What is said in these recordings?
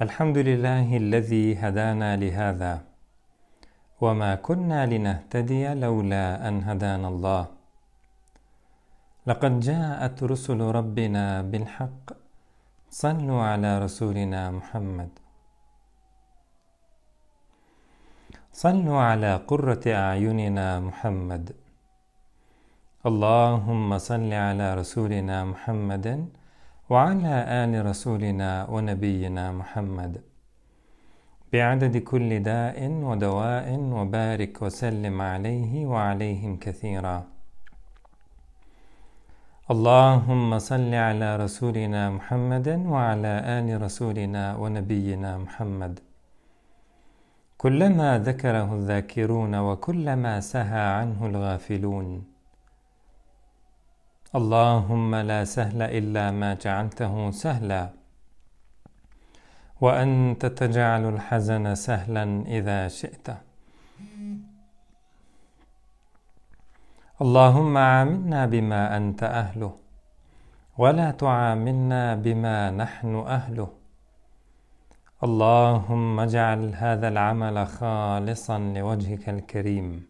الحمد لله الذي هدانا لهذا وما كنا لنهتدي لولا أن هدانا الله. لقد جاءت رسل ربنا بالحق صلوا على رسولنا محمد. صلوا على قرة أعيننا محمد. اللهم صل على رسولنا محمد وعلى آل رسولنا ونبينا محمد. بعدد كل داء ودواء وبارك وسلم عليه وعليهم كثيرا. اللهم صل على رسولنا محمد وعلى آل رسولنا ونبينا محمد. كلما ذكره الذاكرون وكلما سهى عنه الغافلون. اللهم لا سهل إلا ما جعلته سهلا. وأنت تجعل الحزن سهلا إذا شئت. اللهم عاملنا بما أنت أهله ولا تعاملنا بما نحن أهله. اللهم اجعل هذا العمل خالصا لوجهك الكريم.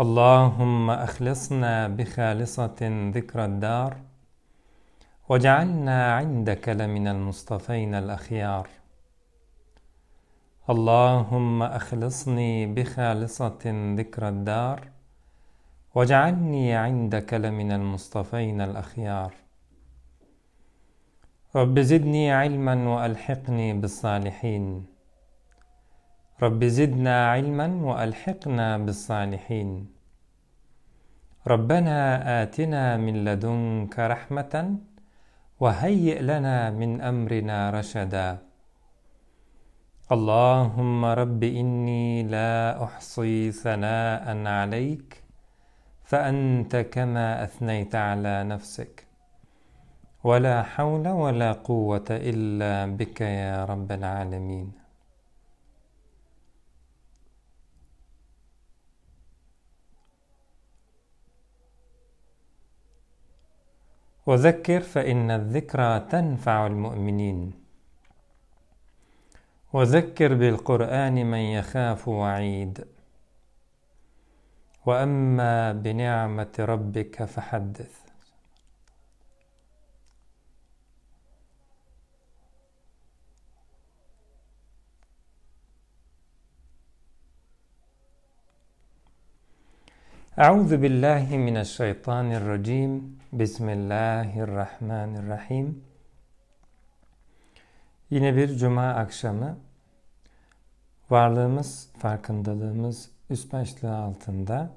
اللهم أخلصنا بخالصة ذكر الدار واجعلنا عندك لمن المصطفين الأخيار. اللهم أخلصني بخالصة ذكر الدار واجعلني عندك لمن المصطفين الأخيار. رب زدني علما وألحقني بالصالحين. رب زدنا علما وألحقنا بالصالحين. ربنا آتنا من لدنك رحمة وهيئ لنا من أمرنا رشدا. اللهم رب إني لا أحصي ثناء عليك فأنت كما أثنيت على نفسك. ولا حول ولا قوة إلا بك يا رب العالمين. وذكر فإن الذكرى تنفع المؤمنين. وذكر بالقرآن من يخاف وعيد. وأما بنعمة ربك فحدث. أعوذ بالله من الشيطان الرجيم. Bismillahirrahmanirrahim. Yine bir cuma akşamı varlığımız, farkındalığımız üst başlığı altında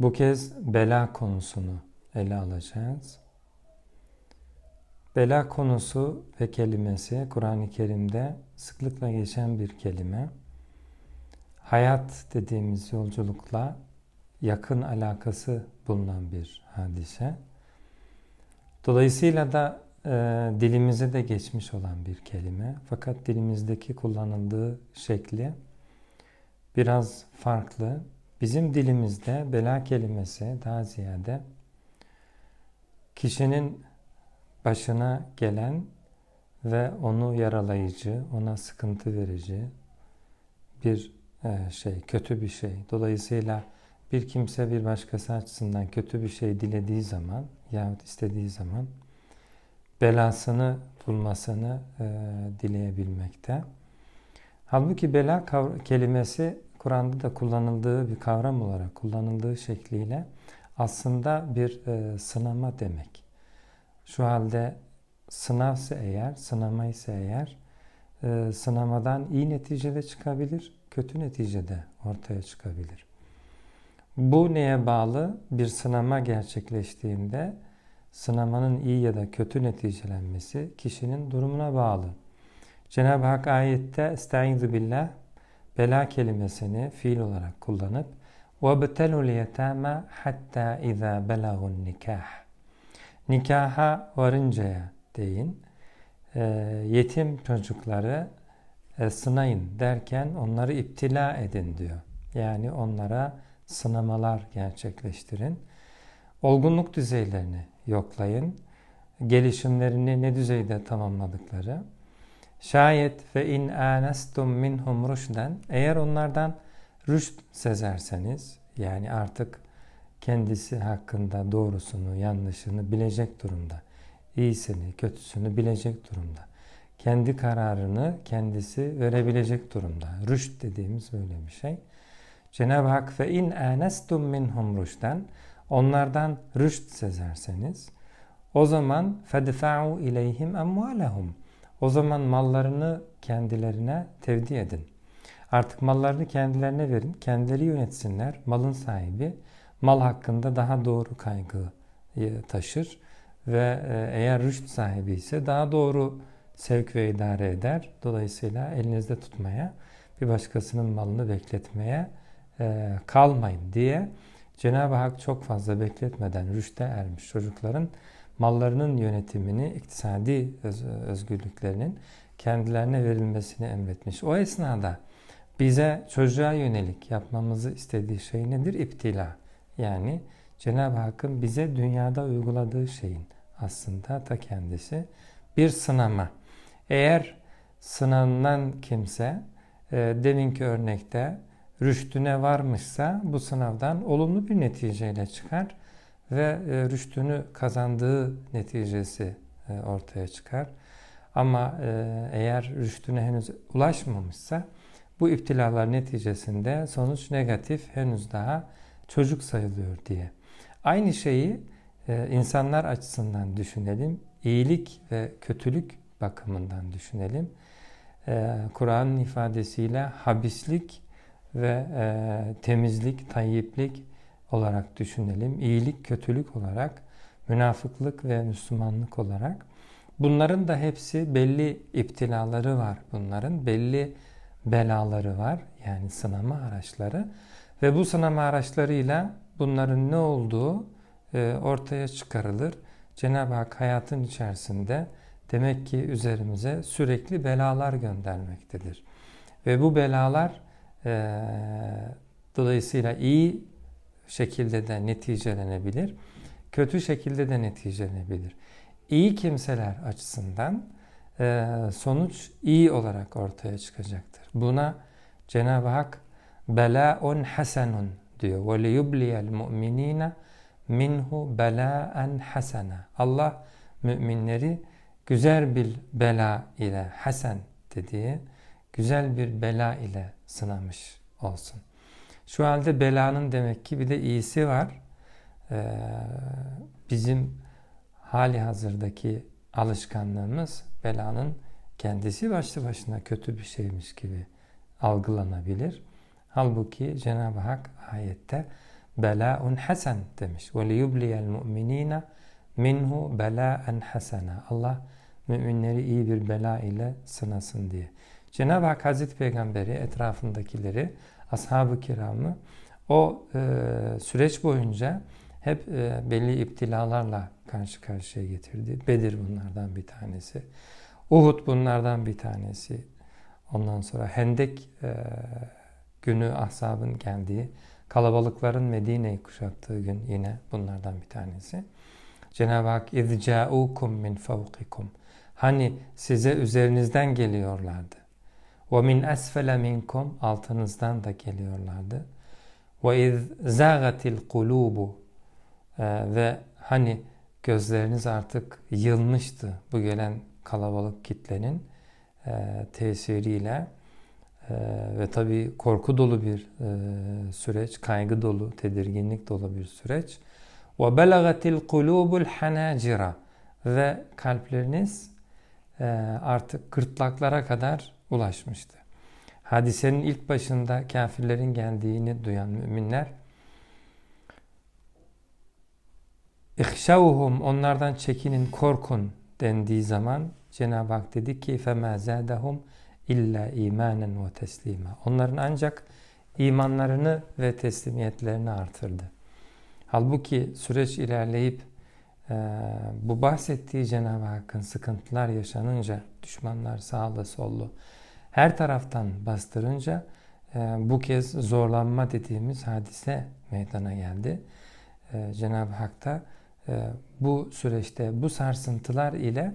bu kez bela konusunu ele alacağız. Bela konusu ve kelimesi Kur'an-ı Kerim'de sıklıkla geçen bir kelime. Hayat dediğimiz yolculukla yakın alakası bulunan bir hadise. Dolayısıyla da e, dilimize de geçmiş olan bir kelime. Fakat dilimizdeki kullanıldığı şekli biraz farklı. Bizim dilimizde bela kelimesi daha ziyade kişinin başına gelen ve onu yaralayıcı, ona sıkıntı verici bir e, şey, kötü bir şey. Dolayısıyla bir kimse bir başkası açısından kötü bir şey dilediği zaman yahut istediği zaman belasını bulmasını e, dileyebilmekte. Halbuki bela kelimesi Kur'an'da da kullanıldığı bir kavram olarak kullanıldığı şekliyle aslında bir e, sınama demek. Şu halde sınavsa eğer, sınama ise eğer e, sınamadan iyi neticede çıkabilir, kötü neticede ortaya çıkabilir. Bu neye bağlı? Bir sınama gerçekleştiğinde sınamanın iyi ya da kötü neticelenmesi kişinin durumuna bağlı. Cenab-ı Hak ayette Estaizu billah bela kelimesini fiil olarak kullanıp وَبْتَلُوا الْيَتَامَ hatta اِذَا بَلَغُوا النِّكَاحِ Nikaha varıncaya deyin. E, yetim çocukları e, sınayın derken onları iptila edin diyor. Yani onlara sınamalar gerçekleştirin. Olgunluk düzeylerini yoklayın. Gelişimlerini ne düzeyde tamamladıkları. Şayet ve in anestum minhum rüşden eğer onlardan rüşt sezerseniz yani artık kendisi hakkında doğrusunu, yanlışını bilecek durumda. iyisini, kötüsünü bilecek durumda. Kendi kararını kendisi verebilecek durumda. Rüşt dediğimiz böyle bir şey. Cenab-ı Hak ve in anestum minhum rüşden onlardan rüşt sezerseniz o zaman fedfa'u ileyhim emvalehum o zaman mallarını kendilerine tevdi edin. Artık mallarını kendilerine verin. Kendileri yönetsinler. Malın sahibi mal hakkında daha doğru kaygıyı taşır ve e, eğer rüşt sahibi ise daha doğru sevk ve idare eder. Dolayısıyla elinizde tutmaya, bir başkasının malını bekletmeye e, kalmayın diye Cenab-ı Hak çok fazla bekletmeden rüşte ermiş çocukların mallarının yönetimini, iktisadi öz özgürlüklerinin kendilerine verilmesini emretmiş. O esnada bize çocuğa yönelik yapmamızı istediği şey nedir? İptila. Yani Cenab-ı Hakk'ın bize dünyada uyguladığı şeyin aslında ta kendisi bir sınama. Eğer sınanılan kimse e, deminki örnekte rüştüne varmışsa bu sınavdan olumlu bir neticeyle çıkar ve e, rüştünü kazandığı neticesi e, ortaya çıkar. Ama e, eğer rüştüne henüz ulaşmamışsa bu iptilalar neticesinde sonuç negatif henüz daha çocuk sayılıyor diye. Aynı şeyi insanlar açısından düşünelim. İyilik ve kötülük bakımından düşünelim. Kur'an'ın ifadesiyle habislik ve temizlik, tayyiplik olarak düşünelim. İyilik, kötülük olarak, münafıklık ve Müslümanlık olarak. Bunların da hepsi belli iptilaları var bunların. Belli belaları var. Yani sınama araçları. Ve bu sınama araçlarıyla bunların ne olduğu e, ortaya çıkarılır. Cenab-ı Hak hayatın içerisinde demek ki üzerimize sürekli belalar göndermektedir. Ve bu belalar e, dolayısıyla iyi şekilde de neticelenebilir, kötü şekilde de neticelenebilir. İyi kimseler açısından e, sonuç iyi olarak ortaya çıkacaktır. Buna Cenab-ı Hak belaun hasenun diyor. Ve liyubliyel mu'minine minhu belaen hasena. Allah müminleri güzel bir bela ile hasen dediği güzel bir bela ile sınamış olsun. Şu halde belanın demek ki bir de iyisi var. Ee, bizim hali hazırdaki alışkanlığımız belanın kendisi başlı başına kötü bir şeymiş gibi algılanabilir. Halbuki Cenab-ı Hak ayette belaun hasen demiş. Ve liyubliyel mu'minina minhu belaen hasena. Allah müminleri iyi bir bela ile sınasın diye. Cenab-ı Hak Hazreti Peygamberi etrafındakileri ashab-ı kiramı o e, süreç boyunca hep e, belli iptilalarla karşı karşıya getirdi. Bedir bunlardan bir tanesi. Uhud bunlardan bir tanesi. Ondan sonra Hendek e, günü ahzabın geldiği, kalabalıkların Medine'yi kuşattığı gün yine bunlardan bir tanesi. Cenab-ı Hak اِذْ min فَوْقِكُمْ Hani size üzerinizden geliyorlardı. وَمِنْ أَسْفَلَ مِنْكُمْ Altınızdan da geliyorlardı. وَاِذْ زَاغَتِ الْقُلُوبُ Ve hani gözleriniz artık yılmıştı bu gelen kalabalık kitlenin e, tesiriyle. ve tabii korku dolu bir e, süreç, kaygı dolu, tedirginlik dolu bir süreç. Ve belagatil kulubul hanacira ve kalpleriniz e, artık gırtlaklara kadar ulaşmıştı. Hadisenin ilk başında kafirlerin geldiğini duyan müminler İhşavuhum onlardan çekinin, korkun dendiği zaman Cenab-ı Hak dedi ki فَمَا زَادَهُمْ illa imanen ve teslima. Onların ancak imanlarını ve teslimiyetlerini artırdı. Halbuki süreç ilerleyip e, bu bahsettiği Cenab-ı Hakk'ın sıkıntılar yaşanınca düşmanlar sağlı sollu her taraftan bastırınca e, bu kez zorlanma dediğimiz hadise meydana geldi. E, Cenab-ı Hak da e, bu süreçte bu sarsıntılar ile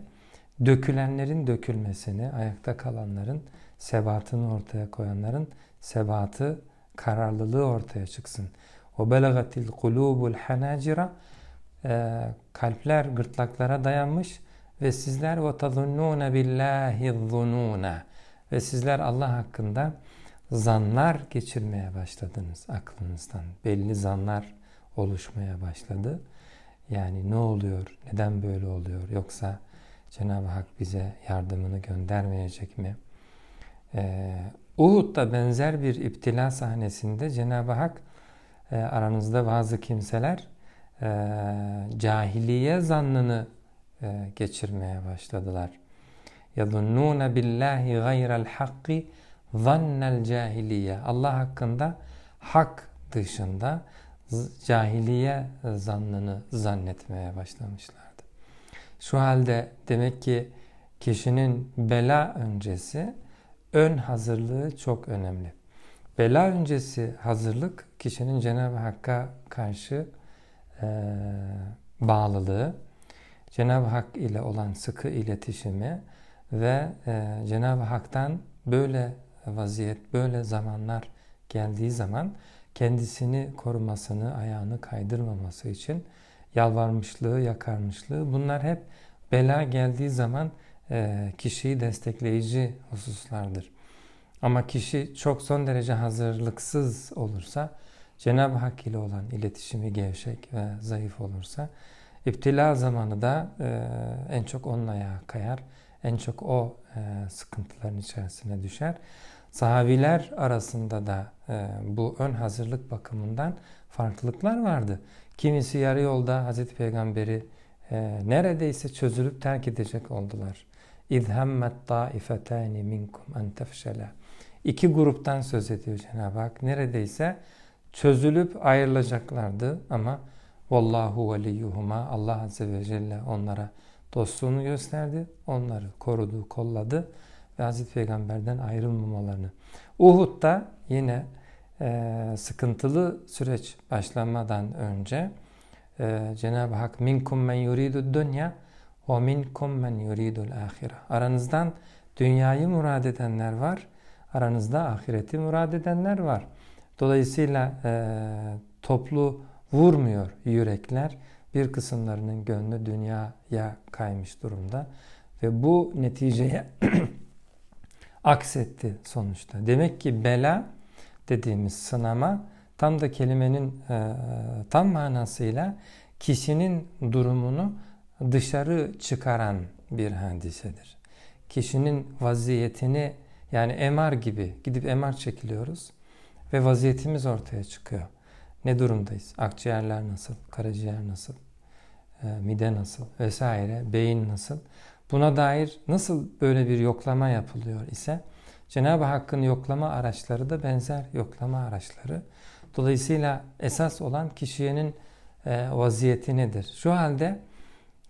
dökülenlerin dökülmesini, ayakta kalanların sebatını ortaya koyanların sebatı, kararlılığı ortaya çıksın. O belagatil kulubul hanacira kalpler gırtlaklara dayanmış ve sizler ve tazunnune billahi zununa ve sizler Allah hakkında zanlar geçirmeye başladınız aklınızdan. Belli zanlar oluşmaya başladı. Yani ne oluyor? Neden böyle oluyor? Yoksa Cenab-ı Hak bize yardımını göndermeyecek mi? Ee, Uhud'da benzer bir iptila sahnesinde Cenab-ı Hak e, aranızda bazı kimseler e, cahiliye zannını e, geçirmeye başladılar. يَظُنُّونَ بِاللّٰهِ غَيْرَ الْحَقِّ ظَنَّ الْجَاهِلِيَّ Allah hakkında hak dışında cahiliye zannını zannetmeye başlamışlardı. Şu halde demek ki kişinin bela öncesi ön hazırlığı çok önemli. Bela öncesi hazırlık kişinin Cenab-ı Hakk'a karşı e, bağlılığı, Cenab-ı Hak ile olan sıkı iletişimi ve e, Cenab-ı Hak'tan böyle vaziyet, böyle zamanlar geldiği zaman kendisini korumasını, ayağını kaydırmaması için yalvarmışlığı, yakarmışlığı bunlar hep bela geldiği zaman e, kişiyi destekleyici hususlardır. Ama kişi çok son derece hazırlıksız olursa, Cenab-ı Hak ile olan iletişimi gevşek ve zayıf olursa, iptila zamanı da e, en çok onun ayağı kayar, en çok o e, sıkıntıların içerisine düşer. Sahabiler arasında da e, bu ön hazırlık bakımından farklılıklar vardı. Kimisi yarı yolda Hazreti Peygamber'i e, neredeyse çözülüp terk edecek oldular. İzhemmet taifetani minkum en tefşele. İki gruptan söz ediyor Cenab-ı Hak. Neredeyse çözülüp ayrılacaklardı ama vallahu veliyyuhuma Allah Azze ve Celle onlara dostluğunu gösterdi. Onları korudu, kolladı ve Hazreti Peygamber'den ayrılmamalarını. Uhud'da yine e, sıkıntılı süreç başlamadan önce e, Cenab-ı Hak minkum men yuridu dünya ve minkum men yuridul ahire. Aranızdan dünyayı murad edenler var. Aranızda ahireti murad edenler var. Dolayısıyla e, toplu vurmuyor yürekler. Bir kısımlarının gönlü dünyaya kaymış durumda. Ve bu neticeye aksetti sonuçta. Demek ki bela dediğimiz sınama tam da kelimenin e, tam manasıyla kişinin durumunu dışarı çıkaran bir hadisedir. Kişinin vaziyetini yani MR gibi gidip MR çekiliyoruz ve vaziyetimiz ortaya çıkıyor. Ne durumdayız? Akciğerler nasıl? Karaciğer nasıl? E, mide nasıl? Vesaire. Beyin nasıl? Buna dair nasıl böyle bir yoklama yapılıyor ise Cenab-ı Hakk'ın yoklama araçları da benzer yoklama araçları. Dolayısıyla esas olan kişinin e, vaziyeti nedir? Şu halde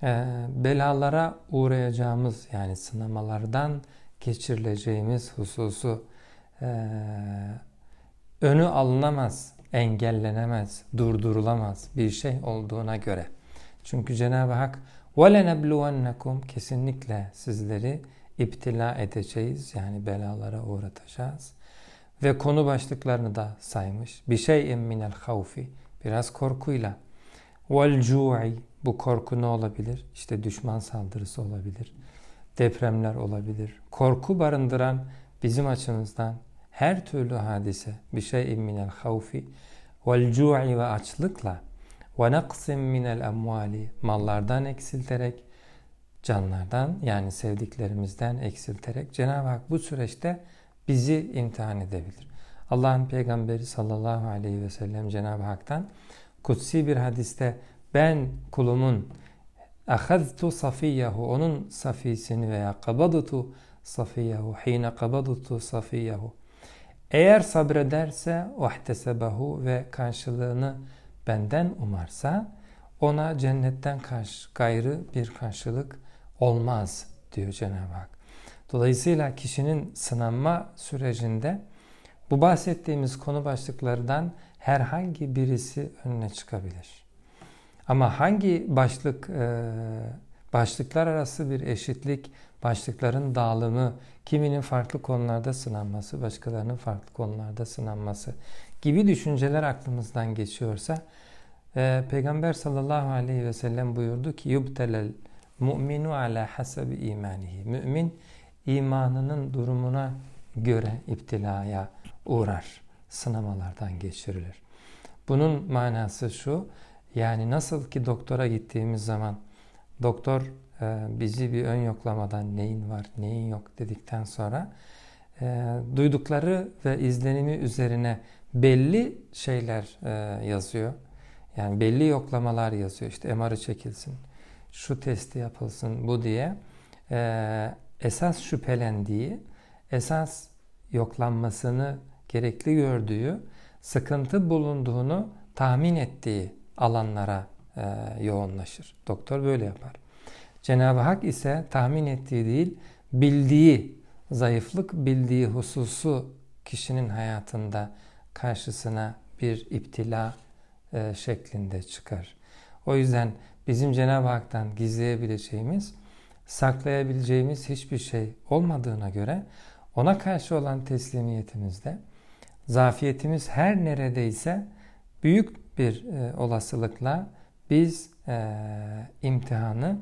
e, belalara uğrayacağımız yani sınamalardan geçirileceğimiz hususu e, önü alınamaz, engellenemez, durdurulamaz bir şey olduğuna göre. Çünkü Cenab-ı Hak وَلَنَبْلُوَنَّكُمْ Kesinlikle sizleri iptila edeceğiz. Yani belalara uğratacağız. Ve konu başlıklarını da saymış. Bir şey minel havfi. Biraz korkuyla. Vel cu'i. Bu korku ne olabilir? İşte düşman saldırısı olabilir. Depremler olabilir. Korku barındıran bizim açımızdan her türlü hadise bir şeyin minel havfi vel cu'i ve açlıkla ve naqsin minel emvali mallardan eksilterek canlardan yani sevdiklerimizden eksilterek Cenab-ı Hak bu süreçte bizi imtihan edebilir. Allah'ın peygamberi sallallahu aleyhi ve sellem Cenab-ı Hak'tan kutsi bir hadiste ben kulumun ahaztu safiyahu onun safisini veya kabadutu safiyahu hine kabadutu safiyahu eğer sabrederse vahdesebahu ve karşılığını benden umarsa ona cennetten karşı gayrı bir karşılık olmaz diyor Cenab-ı Hak. Dolayısıyla kişinin sınanma sürecinde bu bahsettiğimiz konu başlıklarından herhangi birisi önüne çıkabilir. Ama hangi başlık e, başlıklar arası bir eşitlik, başlıkların dağılımı, kiminin farklı konularda sınanması, başkalarının farklı konularda sınanması gibi düşünceler aklımızdan geçiyorsa e, Peygamber sallallahu aleyhi ve sellem buyurdu ki yubtelel mu'minu ala hasabi imanihi. Mümin imanının durumuna göre iptilaya uğrar. Sınamalardan geçirilir. Bunun manası şu. Yani nasıl ki doktora gittiğimiz zaman doktor e, bizi bir ön yoklamadan neyin var neyin yok dedikten sonra e, duydukları ve izlenimi üzerine belli şeyler e, yazıyor. Yani belli yoklamalar yazıyor. İşte MR'ı çekilsin, şu testi yapılsın bu diye. esas şüphelendiği, esas yoklanmasını gerekli gördüğü, sıkıntı bulunduğunu tahmin ettiği alanlara e, yoğunlaşır. Doktor böyle yapar. Cenab-ı Hak ise tahmin ettiği değil, bildiği, zayıflık bildiği hususu kişinin hayatında karşısına bir iptila e, şeklinde çıkar. O yüzden bizim Cenab-ı Hak'tan gizleyebileceğimiz, saklayabileceğimiz hiçbir şey olmadığına göre ona karşı olan teslimiyetimizde zafiyetimiz her neredeyse büyük bir e, olasılıkla biz e, imtihanı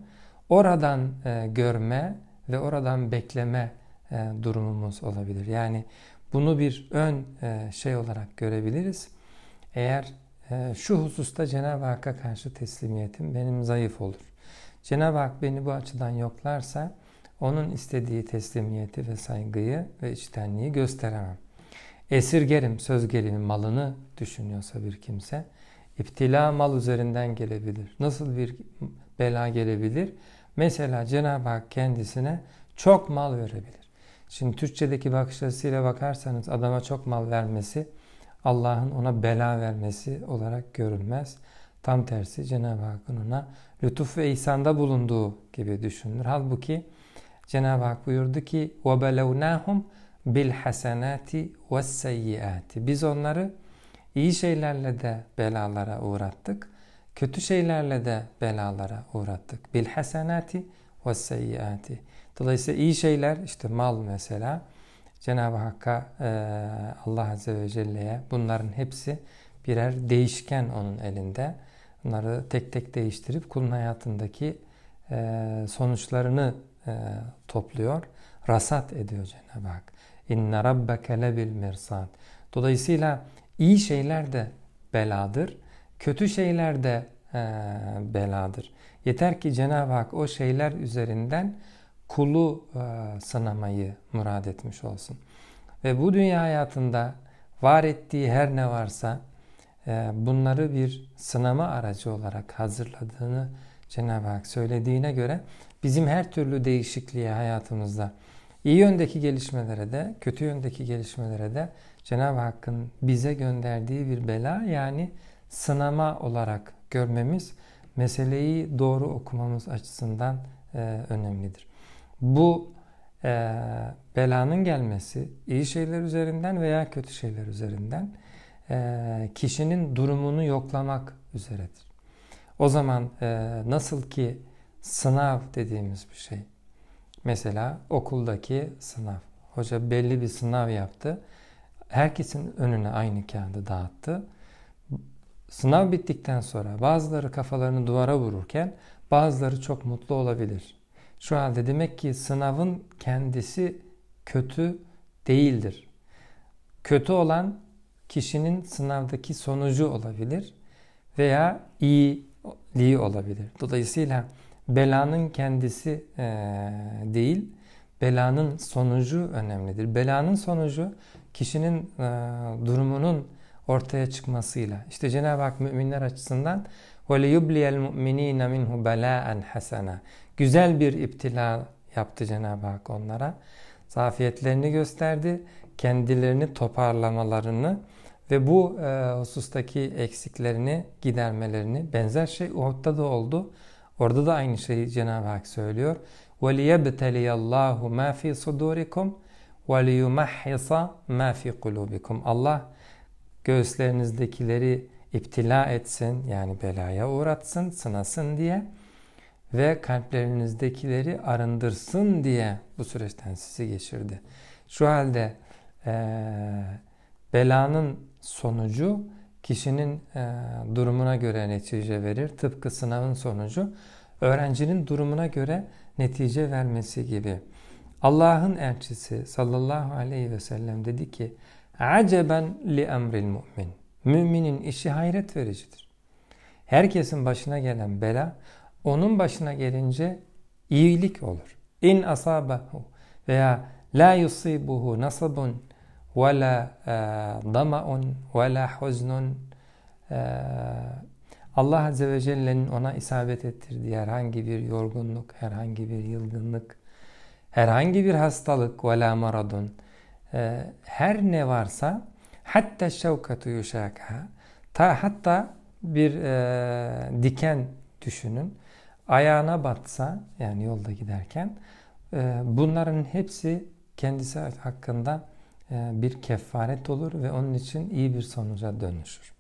oradan e, görme ve oradan bekleme e, durumumuz olabilir. Yani bunu bir ön e, şey olarak görebiliriz. Eğer e, şu hususta Cenab-ı Hakk'a karşı teslimiyetim benim zayıf olur. Cenab-ı Hak beni bu açıdan yoklarsa onun istediği teslimiyeti ve saygıyı ve içtenliği gösteremem. Esirgerim söz gelimi malını düşünüyorsa bir kimse İptila mal üzerinden gelebilir. Nasıl bir bela gelebilir? Mesela Cenab-ı Hak kendisine çok mal verebilir. Şimdi Türkçedeki bakış açısıyla bakarsanız adama çok mal vermesi Allah'ın ona bela vermesi olarak görülmez. Tam tersi Cenab-ı Hakk'ın ona lütuf ve ihsanda bulunduğu gibi düşünülür. Halbuki Cenab-ı Hak buyurdu ki وَبَلَوْنَاهُمْ بِالْحَسَنَاتِ وَالسَّيِّئَاتِ Biz onları iyi şeylerle de belalara uğrattık. Kötü şeylerle de belalara uğrattık. Bil hasenati ve seyyiati. Dolayısıyla iyi şeyler işte mal mesela Cenab-ı Hakk'a e, Allah Azze ve Celle'ye bunların hepsi birer değişken onun elinde. Bunları tek tek değiştirip kulun hayatındaki e, sonuçlarını e, topluyor. Rasat ediyor Cenab-ı Hak. İnne rabbeke lebil mirsad. Dolayısıyla İyi şeyler de beladır. Kötü şeyler de beladır. Yeter ki Cenab-ı Hak o şeyler üzerinden kulu e, sınamayı murad etmiş olsun. Ve bu dünya hayatında var ettiği her ne varsa e, bunları bir sınama aracı olarak hazırladığını Cenab-ı Hak söylediğine göre bizim her türlü değişikliğe hayatımızda iyi yöndeki gelişmelere de kötü yöndeki gelişmelere de Cenab-ı Hakk'ın bize gönderdiği bir bela yani sınama olarak görmemiz meseleyi doğru okumamız açısından e, önemlidir. Bu e, belanın gelmesi iyi şeyler üzerinden veya kötü şeyler üzerinden e, kişinin durumunu yoklamak üzeredir. O zaman e, nasıl ki sınav dediğimiz bir şey. Mesela okuldaki sınav. Hoca belli bir sınav yaptı herkesin önüne aynı kağıdı dağıttı. Sınav bittikten sonra bazıları kafalarını duvara vururken bazıları çok mutlu olabilir. Şu halde demek ki sınavın kendisi kötü değildir. kötü olan kişinin sınavdaki sonucu olabilir veya iyiliği olabilir. Dolayısıyla belanın kendisi e, değil, belanın sonucu önemlidir. Belanın sonucu kişinin e, durumunun ortaya çıkmasıyla. İşte Cenab-ı Hak müminler açısından وَلِيُبْلِيَ الْمُؤْمِنِينَ مِنْهُ بَلَاءً حَسَنًا Güzel bir iptila yaptı Cenab-ı Hak onlara. Zafiyetlerini gösterdi, kendilerini toparlamalarını ve bu e, husustaki eksiklerini gidermelerini benzer şey Uhud'da da oldu. Orada da aynı şeyi Cenab-ı Hak söylüyor. وَلِيَبْتَلِيَ اللّٰهُ مَا فِي صُدُورِكُمْ وَلِيُمَحِّصَ مَا فِي قُلُوبِكُمْ Allah göğüslerinizdekileri iptila etsin yani belaya uğratsın, sınasın diye ve kalplerinizdekileri arındırsın diye bu süreçten sizi geçirdi. Şu halde e, belanın sonucu kişinin e, durumuna göre netice verir. Tıpkı sınavın sonucu öğrencinin durumuna göre netice vermesi gibi. Allah'ın elçisi sallallahu aleyhi ve sellem dedi ki Aceben li emril mu'min. Müminin işi hayret vericidir. Herkesin başına gelen bela onun başına gelince iyilik olur. İn asabahu veya la yusibuhu nasabun ve la e, dama'un ve la huznun. E, Allah Azze ve Celle'nin ona isabet ettirdiği herhangi bir yorgunluk, herhangi bir yılgınlık, herhangi bir hastalık ve la maradun. E, her ne varsa hatta şevkatu yuşaka ta hatta bir e, diken düşünün ayağına batsa yani yolda giderken e, bunların hepsi kendisi hakkında e, bir kefaret olur ve onun için iyi bir sonuca dönüşür.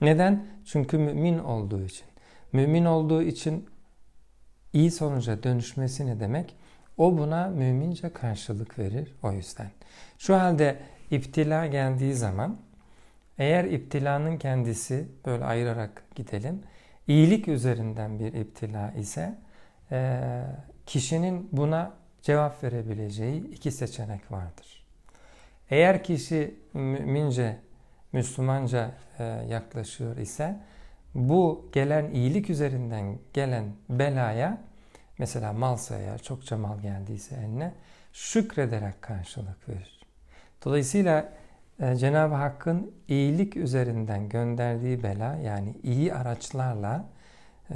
Neden? Çünkü mümin olduğu için. Mümin olduğu için iyi sonuca dönüşmesi ne demek? O buna mümince karşılık verir o yüzden. Şu halde iptila geldiği zaman eğer iptilanın kendisi böyle ayırarak gidelim iyilik üzerinden bir iptila ise e, kişinin buna cevap verebileceği iki seçenek vardır. Eğer kişi mümince, Müslümanca e, yaklaşıyor ise bu gelen iyilik üzerinden gelen belaya mesela malsa eğer çokça mal geldiyse eline şükrederek karşılık verir. Dolayısıyla e, Cenab-ı Hakk'ın iyilik üzerinden gönderdiği bela yani iyi araçlarla e,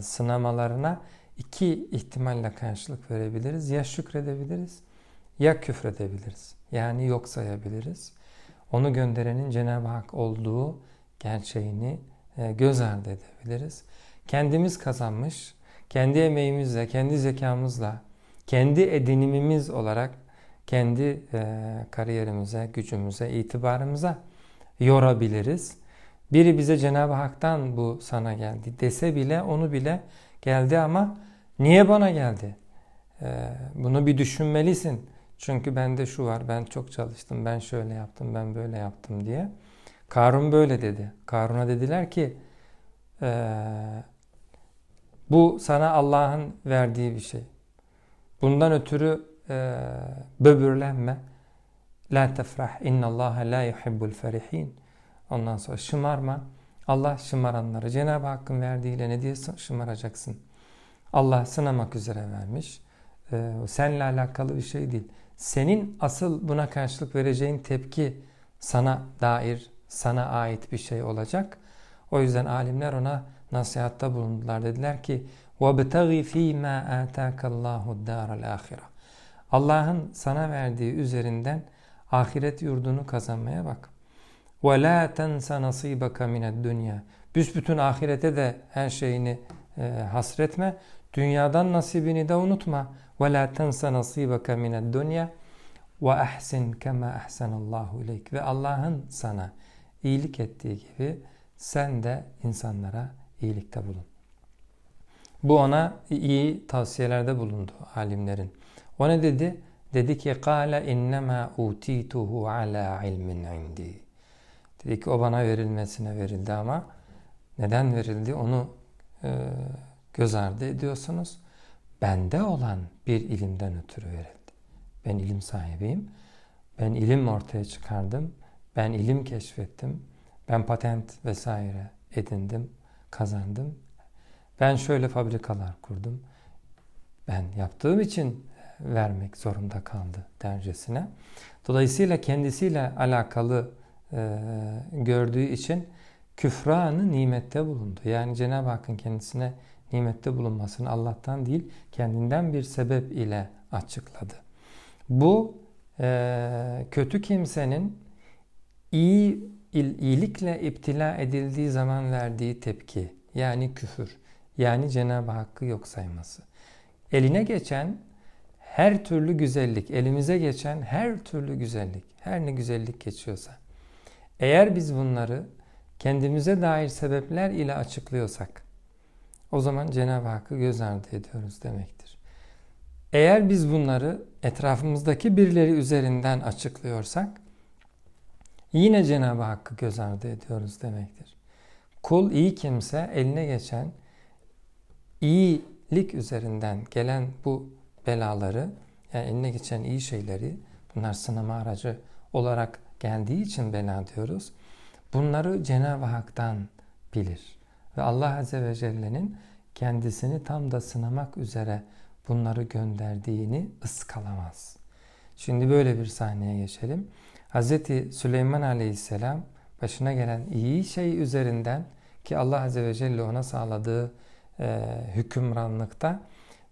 sınamalarına iki ihtimalle karşılık verebiliriz. Ya şükredebiliriz ya küfredebiliriz. Yani yok sayabiliriz. Onu gönderenin Cenab-ı Hak olduğu gerçeğini e, göz ardı edebiliriz. Kendimiz kazanmış, kendi emeğimizle, kendi zekamızla, kendi edinimimiz olarak kendi e, kariyerimize, gücümüze, itibarımıza yorabiliriz. Biri bize Cenab-ı Hak'tan bu sana geldi dese bile onu bile geldi ama niye bana geldi? E, bunu bir düşünmelisin. Çünkü bende şu var, ben çok çalıştım, ben şöyle yaptım, ben böyle yaptım diye. Karun böyle dedi. Karun'a dediler ki e, bu sana Allah'ın verdiği bir şey. Bundan ötürü e, böbürlenme. La tefrah innallaha la yuhibbul ferihin. Ondan sonra şımarma. Allah şımaranları Cenab-ı Hakk'ın verdiğiyle ne diye şımaracaksın? Allah sınamak üzere vermiş. Ee, seninle alakalı bir şey değil. Senin asıl buna karşılık vereceğin tepki sana dair, sana ait bir şey olacak. O yüzden alimler ona nasihatta bulundular. Dediler ki وَبْتَغِ ف۪ي مَا آتَاكَ اللّٰهُ الدَّارَ الْآخِرَةِ Allah'ın sana verdiği üzerinden ahiret yurdunu kazanmaya bak. وَلَا تَنْسَ نَصِيبَكَ مِنَ الدُّنْيَا Büsbütün ahirete de her şeyini e, hasretme. Dünyadan nasibini de unutma. وَلَا تَنْسَ نَصِيبَكَ مِنَ الدُّنْيَا وَأَحْسِنْ كَمَا أَحْسَنَ اللّٰهُ اِلَيْكَ Ve Allah'ın sana iyilik ettiği gibi sen de insanlara iyilikte bulun. Bu ona iyi tavsiyelerde bulundu alimlerin. O ne dedi? Dedi ki قَالَ اِنَّمَا اُوْتِيتُهُ عَلَى عِلْمٍ عِنْدِي Dedi ki o bana verilmesine verildi ama neden verildi onu e, göz ardı ediyorsunuz. Bende olan bir ilimden ötürü verildi. Ben ilim sahibiyim. Ben ilim ortaya çıkardım Ben ilim keşfettim. Ben patent vesaire edindim, kazandım. Ben şöyle fabrikalar kurdum. Ben yaptığım için vermek zorunda kaldı dercesine. Dolayısıyla kendisiyle alakalı e, gördüğü için küfranı nimette bulundu. Yani Cenab-ı Hakk'ın kendisine nimette bulunmasını Allah'tan değil kendinden bir sebep ile açıkladı. Bu e, kötü kimsenin iyi iyilikle iptila edildiği zaman verdiği tepki yani küfür yani Cenab-ı Hakk'ı yok sayması. Eline geçen her türlü güzellik, elimize geçen her türlü güzellik, her ne güzellik geçiyorsa eğer biz bunları kendimize dair sebepler ile açıklıyorsak o zaman Cenab-ı Hakk'ı göz ardı ediyoruz demektir. Eğer biz bunları etrafımızdaki birileri üzerinden açıklıyorsak yine Cenab-ı Hakk'ı göz ardı ediyoruz demektir. Kul iyi kimse eline geçen iyilik üzerinden gelen bu belaları yani eline geçen iyi şeyleri bunlar sınama aracı olarak geldiği için bela diyoruz. Bunları Cenab-ı Hak'tan bilir. Ve Allah Azze ve Celle'nin kendisini tam da sınamak üzere bunları gönderdiğini ıskalamaz. Şimdi böyle bir sahneye geçelim. Hz. Süleyman Aleyhisselam başına gelen iyi şey üzerinden ki Allah Azze ve Celle ona sağladığı e, hükümranlıkta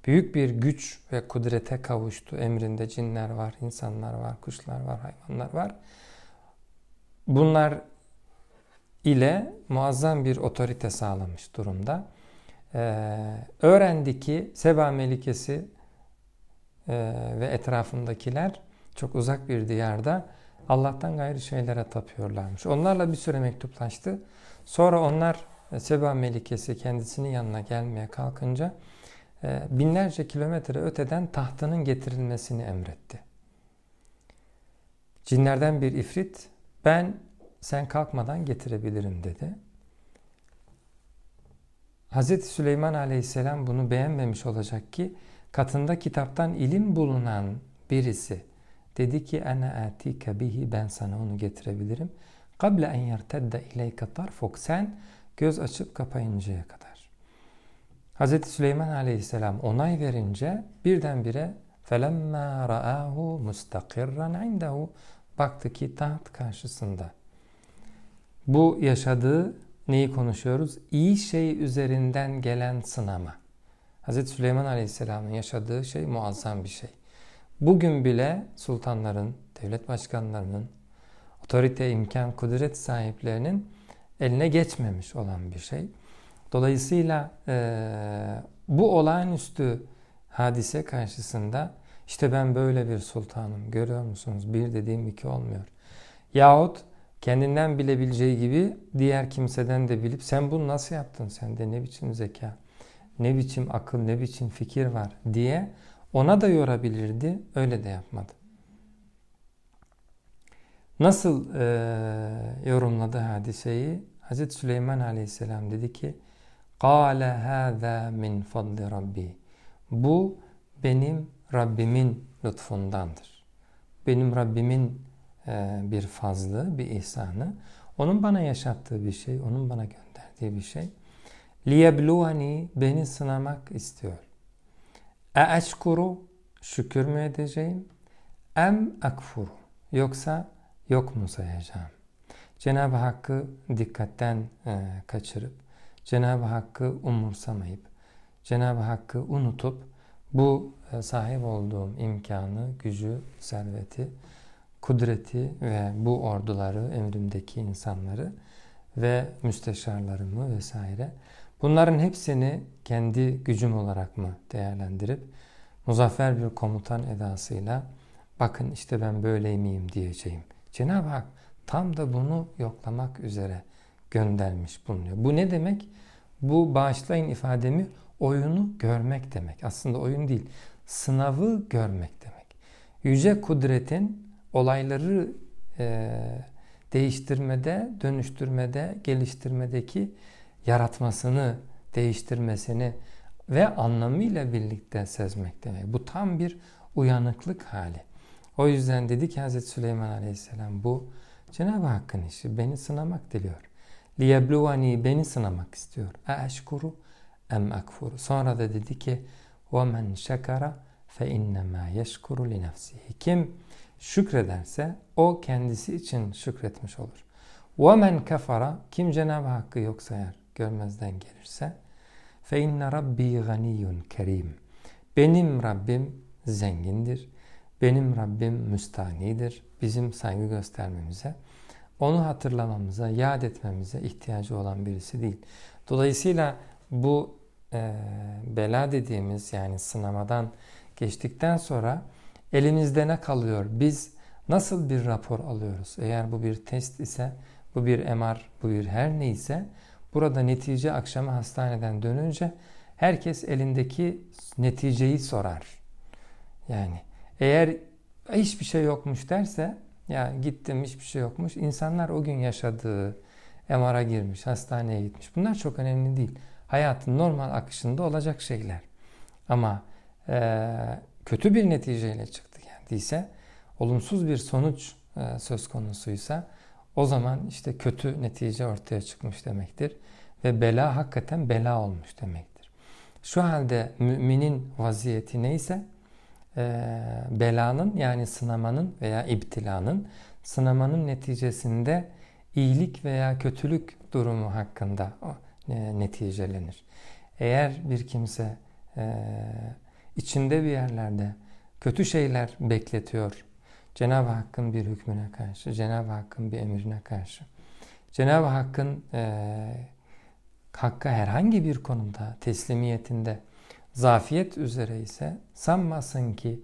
büyük bir güç ve kudrete kavuştu. Emrinde cinler var, insanlar var, kuşlar var, hayvanlar var. Bunlar ile muazzam bir otorite sağlamış durumda. Ee, öğrendi ki Seba Melikesi e, ve etrafındakiler çok uzak bir diyarda Allah'tan gayrı şeylere tapıyorlarmış. Onlarla bir süre mektuplaştı. Sonra onlar e, Seba Melikesi kendisinin yanına gelmeye kalkınca binlerce kilometre öteden tahtının getirilmesini emretti. Cinlerden bir ifrit ben sen kalkmadan getirebilirim dedi. Hz. Süleyman aleyhisselam bunu beğenmemiş olacak ki katında kitaptan ilim bulunan birisi dedi ki ana atike bihi ben sana onu getirebilirim. Kable en yertedde ileyke tarfuk sen göz açıp kapayıncaya kadar. Hz. Süleyman aleyhisselam onay verince birdenbire فَلَمَّا رَآهُ مُسْتَقِرًّا عِنْدَهُ Baktı ki taht karşısında. Bu yaşadığı neyi konuşuyoruz? İyi şey üzerinden gelen sınama. Hz. Süleyman Aleyhisselam'ın yaşadığı şey muazzam bir şey. Bugün bile sultanların, devlet başkanlarının, otorite, imkan, kudret sahiplerinin eline geçmemiş olan bir şey. Dolayısıyla e, bu olağanüstü hadise karşısında işte ben böyle bir sultanım görüyor musunuz? Bir dediğim iki olmuyor. Yahut kendinden bilebileceği gibi diğer kimseden de bilip sen bunu nasıl yaptın sende ne biçim zeka, ne biçim akıl, ne biçim fikir var diye ona da yorabilirdi. Öyle de yapmadı. Nasıl e, yorumladı hadiseyi? Hz. Süleyman Aleyhisselam dedi ki Kâle hâzâ min fadli rabbi. Bu benim Rabbimin lütfundandır. Benim Rabbimin e, bir fazlı, bir ihsanı. Onun bana yaşattığı bir şey, onun bana gönderdiği bir şey. Liyebluhani beni sınamak istiyor. E eşkuru şükür mü edeceğim? Em akfuru yoksa yok mu sayacağım? Cenab-ı Hakk'ı dikkatten e, kaçırıp Cenab-ı Hakk'ı umursamayıp, Cenab-ı Hakk'ı unutup bu e, sahip olduğum imkanı, gücü, serveti, kudreti ve bu orduları, emrimdeki insanları ve müsteşarlarımı vesaire bunların hepsini kendi gücüm olarak mı değerlendirip muzaffer bir komutan edasıyla bakın işte ben böyle miyim diyeceğim. Cenab-ı Hak tam da bunu yoklamak üzere göndermiş bulunuyor. Bu ne demek? Bu bağışlayın ifademi oyunu görmek demek. Aslında oyun değil, sınavı görmek demek. Yüce kudretin olayları e, değiştirmede, dönüştürmede, geliştirmedeki yaratmasını, değiştirmesini ve anlamıyla birlikte sezmek demek. Bu tam bir uyanıklık hali. O yüzden dedi ki Hz. Süleyman Aleyhisselam bu Cenab-ı Hakk'ın işi. Beni sınamak diliyor. Liyebluvani beni sınamak istiyor. Eşkuru em akfuru. Sonra da dedi ki وَمَنْ شَكَرَ فَاِنَّمَا يَشْكُرُ لِنَفْسِهِ Kim şükrederse o kendisi için şükretmiş olur. وَمَنْ kafara Kim Cenab-ı Hakk'ı yok sayar, görmezden gelirse فَاِنَّ رَبِّي غَنِيٌّ kerim. Benim Rabbim zengindir. Benim Rabbim müstanidir. Bizim saygı göstermemize, onu hatırlamamıza, yad etmemize ihtiyacı olan birisi değil. Dolayısıyla bu e, bela dediğimiz yani sınamadan geçtikten sonra elimizde ne kalıyor? Biz nasıl bir rapor alıyoruz? Eğer bu bir test ise, bu bir MR, bu bir her neyse burada netice akşamı hastaneden dönünce herkes elindeki neticeyi sorar. Yani eğer hiçbir şey yokmuş derse ya gittim hiçbir şey yokmuş. İnsanlar o gün yaşadığı MR'a girmiş, hastaneye gitmiş. Bunlar çok önemli değil. Hayatın normal akışında olacak şeyler. Ama e, kötü bir neticeyle çıktı geldiyse, olumsuz bir sonuç e, söz konusuysa o zaman işte kötü netice ortaya çıkmış demektir. Ve bela hakikaten bela olmuş demektir. Şu halde müminin vaziyeti neyse e, belanın yani sınamanın veya iptilanın sınamanın neticesinde iyilik veya kötülük durumu hakkında e, neticelenir. Eğer bir kimse e, içinde bir yerlerde kötü şeyler bekletiyor, Cenab-ı Hakk'ın bir hükmüne karşı, Cenab-ı Hakk'ın bir emrine karşı, Cenab-ı Hakk'ın e, Hakk'a herhangi bir konuda teslimiyetinde zafiyet üzere ise sanmasın ki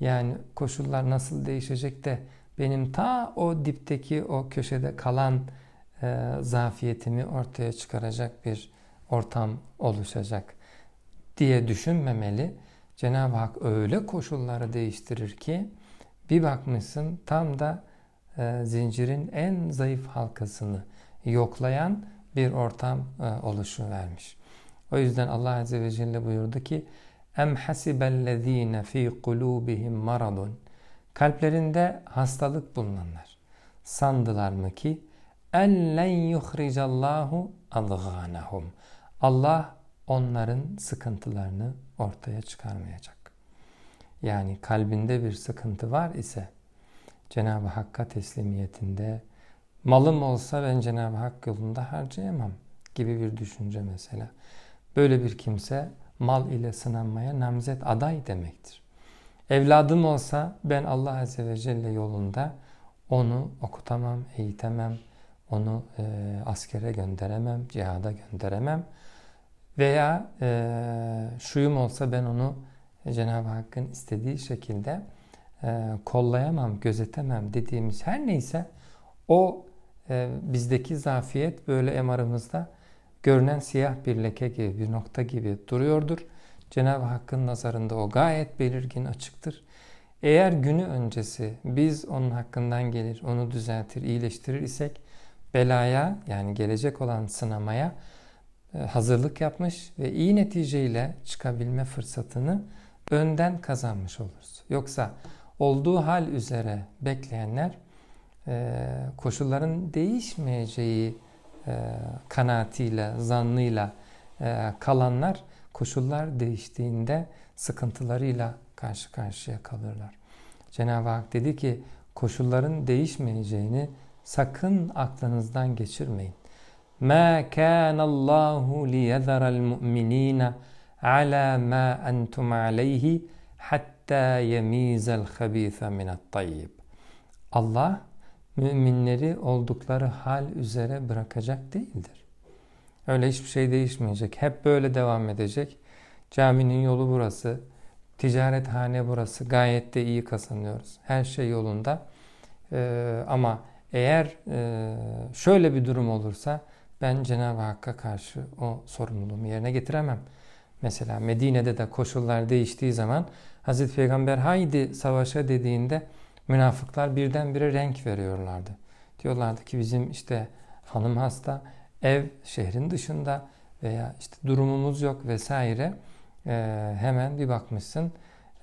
yani koşullar nasıl değişecek de benim ta o dipteki o köşede kalan e, zafiyetimi ortaya çıkaracak bir ortam oluşacak diye düşünmemeli. Cenab-ı Hak öyle koşulları değiştirir ki bir bakmışsın tam da e, zincirin en zayıf halkasını yoklayan bir ortam e, oluşu vermiş. O yüzden Allah Azze ve Celle buyurdu ki Em hasibellezine fi kulubihim maradun Kalplerinde hastalık bulunanlar sandılar mı ki en len yuhricallahu adghanahum Allah onların sıkıntılarını ortaya çıkarmayacak. Yani kalbinde bir sıkıntı var ise Cenab-ı Hakk'a teslimiyetinde malım olsa ben Cenab-ı Hak yolunda harcayamam gibi bir düşünce mesela. Böyle bir kimse mal ile sınanmaya namzet aday demektir. Evladım olsa ben Allah Azze ve Celle yolunda onu okutamam, eğitemem, onu e, askere gönderemem, cihada gönderemem. Veya e, şuyum olsa ben onu Cenab-ı Hakk'ın istediği şekilde e, kollayamam, gözetemem dediğimiz her neyse o e, bizdeki zafiyet böyle emarımızda görünen siyah bir leke gibi, bir nokta gibi duruyordur. Cenab-ı Hakk'ın nazarında o gayet belirgin, açıktır. Eğer günü öncesi biz onun hakkından gelir, onu düzeltir, iyileştirir isek belaya yani gelecek olan sınamaya e, hazırlık yapmış ve iyi neticeyle çıkabilme fırsatını önden kazanmış oluruz. Yoksa olduğu hal üzere bekleyenler e, koşulların değişmeyeceği kanaatiyle, zannıyla kalanlar koşullar değiştiğinde sıkıntılarıyla karşı karşıya kalırlar. Cenab-ı Hak dedi ki koşulların değişmeyeceğini sakın aklınızdan geçirmeyin. Ma kana Allahu liyezara'l mu'minina ala ma entum alayhi hatta yemiza'l habisa min't tayyib. Allah müminleri oldukları hal üzere bırakacak değildir. Öyle hiçbir şey değişmeyecek. Hep böyle devam edecek. Caminin yolu burası. Ticarethane burası. Gayet de iyi kazanıyoruz. Her şey yolunda. Ee, ama eğer e, şöyle bir durum olursa ben Cenab-ı Hakk'a karşı o sorumluluğumu yerine getiremem. Mesela Medine'de de koşullar değiştiği zaman Hazreti Peygamber haydi savaşa dediğinde münafıklar birdenbire renk veriyorlardı. Diyorlardı ki bizim işte hanım hasta, ev şehrin dışında veya işte durumumuz yok vesaire. Ee, hemen bir bakmışsın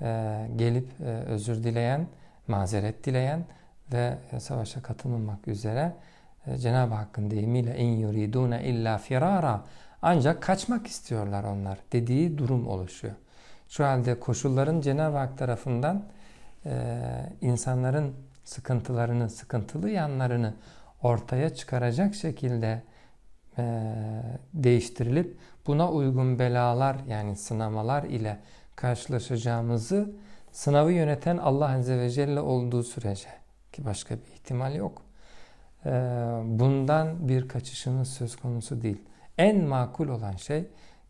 e, gelip e, özür dileyen, mazeret dileyen ve savaşa katılmamak üzere e, Cenab-ı Hakk'ın deyimiyle in yuridune illa firara ancak kaçmak istiyorlar onlar dediği durum oluşuyor. Şu halde koşulların Cenab-ı Hak tarafından e, insanların sıkıntılarını, sıkıntılı yanlarını ortaya çıkaracak şekilde e, değiştirilip buna uygun belalar yani sınamalar ile karşılaşacağımızı sınavı yöneten Allah Azze ve Celle olduğu sürece ki başka bir ihtimal yok. E, bundan bir kaçışımız söz konusu değil. En makul olan şey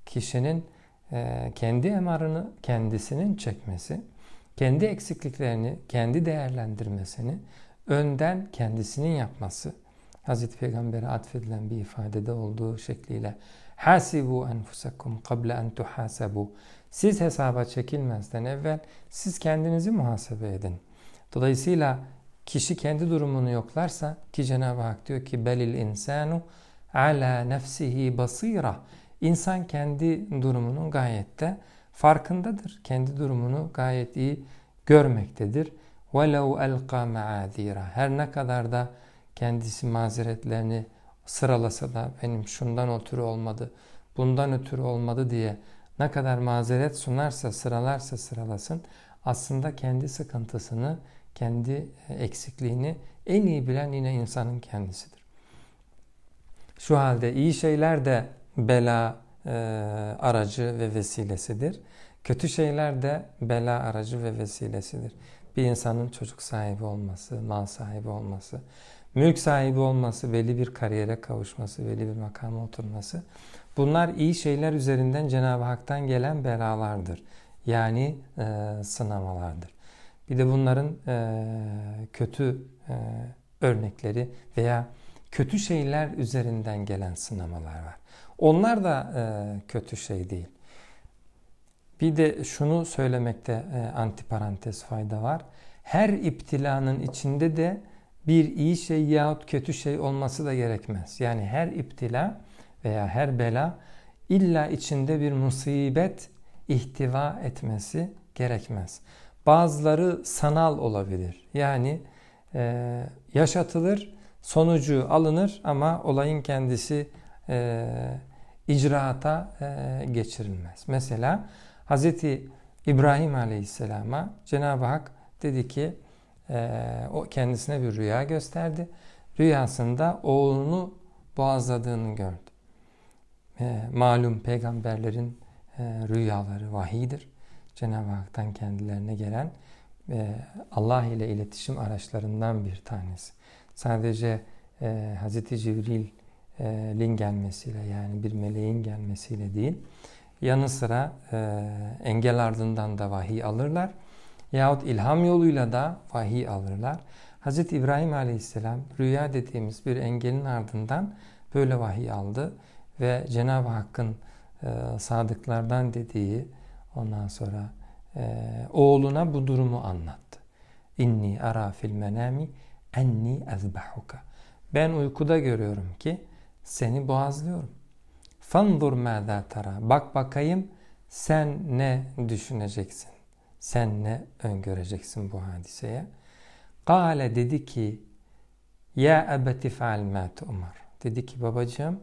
kişinin e, kendi emarını kendisinin çekmesi, kendi eksikliklerini kendi değerlendirmesini önden kendisinin yapması. Hazreti Peygamber'e atfedilen bir ifadede olduğu şekliyle hasibu enfusakum qabla en tuhasabu siz hesaba çekilmezden evvel siz kendinizi muhasebe edin. Dolayısıyla kişi kendi durumunu yoklarsa ki Cenab-ı Hak diyor ki belil insanu ala nefsihi basira İnsan kendi durumunun gayet de farkındadır. Kendi durumunu gayet iyi görmektedir. وَلَوْ أَلْقَى مَعَذِيرًا Her ne kadar da kendisi mazeretlerini sıralasa da benim şundan ötürü olmadı, bundan ötürü olmadı diye ne kadar mazeret sunarsa, sıralarsa sıralasın aslında kendi sıkıntısını, kendi eksikliğini en iyi bilen yine insanın kendisidir. Şu halde iyi şeyler de bela e, aracı ve vesilesidir. Kötü şeyler de bela aracı ve vesilesidir. Bir insanın çocuk sahibi olması, mal sahibi olması, mülk sahibi olması, belli bir kariyere kavuşması, belli bir makama oturması. Bunlar iyi şeyler üzerinden Cenab-ı Hak'tan gelen belalardır. Yani e, sınamalardır. Bir de bunların e, kötü e, örnekleri veya kötü şeyler üzerinden gelen sınamalar var. Onlar da e, kötü şey değil. Bir de şunu söylemekte e, antiparantez fayda var. Her iptilanın içinde de bir iyi şey yahut kötü şey olması da gerekmez. Yani her iptila veya her bela illa içinde bir musibet ihtiva etmesi gerekmez. Bazıları sanal olabilir. Yani e, yaşatılır, sonucu alınır ama olayın kendisi e, icraata e, geçirilmez. Mesela Hz. İbrahim Aleyhisselam'a Cenab-ı Hak dedi ki e, o kendisine bir rüya gösterdi. Rüyasında oğlunu boğazladığını gördü. E, malum peygamberlerin e, rüyaları vahidir. Cenab-ı Hak'tan kendilerine gelen e, Allah ile iletişim araçlarından bir tanesi. Sadece e, Hz. Cibril lin gelmesiyle yani bir meleğin gelmesiyle değil. Yanı sıra e, engel ardından da vahiy alırlar. Yahut ilham yoluyla da vahiy alırlar. Hz. İbrahim Aleyhisselam rüya dediğimiz bir engelin ardından böyle vahiy aldı. Ve Cenab-ı Hakk'ın e, sadıklardan dediği ondan sonra e, oğluna bu durumu anlattı. İnni ara fil menami enni ezbahuka. Ben uykuda görüyorum ki seni boğazlıyorum. Fandur mâzâ tara. Bak bakayım sen ne düşüneceksin? Sen ne öngöreceksin bu hadiseye? Kale dedi ki Ya ebeti feal mâ tu'mar. Dedi ki babacığım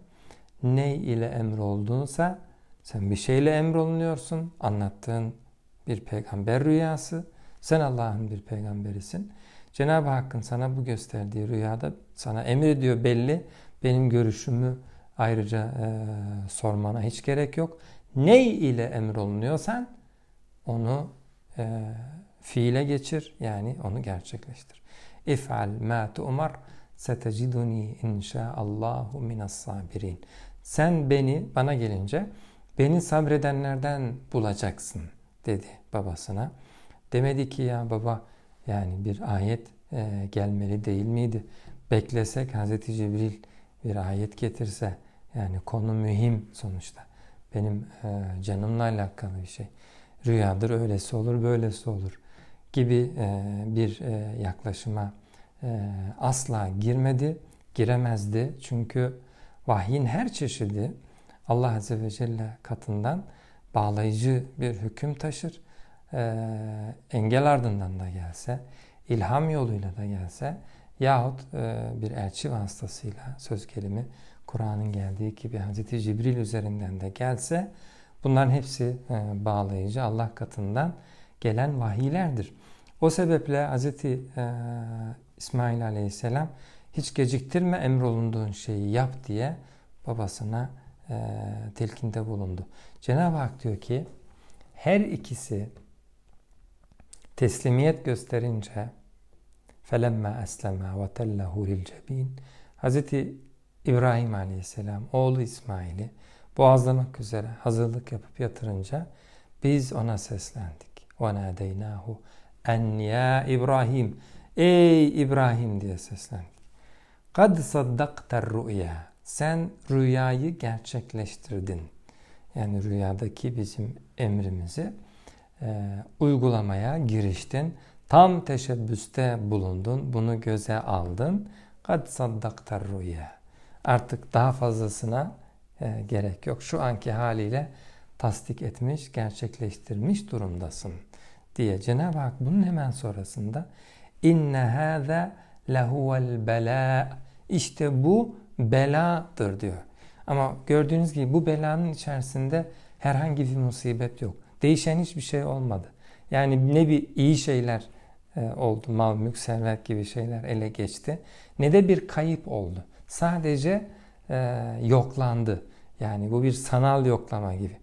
ne ile emroldunsa sen bir şeyle emrolunuyorsun. Anlattığın bir peygamber rüyası. Sen Allah'ın bir peygamberisin. Cenab-ı Hakk'ın sana bu gösterdiği rüyada sana emrediyor belli. Benim görüşümü ayrıca e, sormana hiç gerek yok. Ne ile emrolunuyorsan onu e, fiile geçir yani onu gerçekleştir. İf'al ma tu'mar seteciduni inşaallahu minas sabirin. Sen beni bana gelince beni sabredenlerden bulacaksın dedi babasına. Demedi ki ya baba yani bir ayet e, gelmeli değil miydi? Beklesek Hazreti Cibril bir ayet getirse yani konu mühim sonuçta. Benim e, canımla alakalı bir şey. Rüyadır öylesi olur böylesi olur gibi e, bir e, yaklaşıma asla girmedi, giremezdi. Çünkü vahyin her çeşidi Allah Azze ve Celle katından bağlayıcı bir hüküm taşır. E, engel ardından da gelse, ilham yoluyla da gelse yahut e, bir elçi vasıtasıyla söz gelimi Kur'an'ın geldiği gibi Hz. Cibril üzerinden de gelse bunların hepsi e, bağlayıcı Allah katından gelen vahiylerdir. O sebeple Hz. E, İsmail Aleyhisselam hiç geciktirme emrolunduğun şeyi yap diye babasına telkinde bulundu. Cenab-ı Hak diyor ki her ikisi teslimiyet gösterince فَلَمَّا أَسْلَمَا وَتَلَّهُ لِلْجَب۪ينَ Hz. İbrahim Aleyhisselam oğlu İsmail'i boğazlamak üzere hazırlık yapıp yatırınca biz ona seslendik. وَنَادَيْنَاهُ en ya İbrahim ey İbrahim diye seslendik. Kad saddaktar rüya sen rüyayı gerçekleştirdin. Yani rüyadaki bizim emrimizi e, uygulamaya giriştin. Tam teşebbüste bulundun. Bunu göze aldın. Kad saddaktar rüya. Artık daha fazlasına e, gerek yok. Şu anki haliyle tasdik etmiş, gerçekleştirmiş durumdasın diye Cenab-ı Hak bunun hemen sonrasında inne hâze lehuvel belâ işte bu beladır diyor. Ama gördüğünüz gibi bu belanın içerisinde herhangi bir musibet yok. Değişen hiçbir şey olmadı. Yani ne bir iyi şeyler oldu, mal, mülk, servet gibi şeyler ele geçti. Ne de bir kayıp oldu. Sadece e, yoklandı. Yani bu bir sanal yoklama gibi.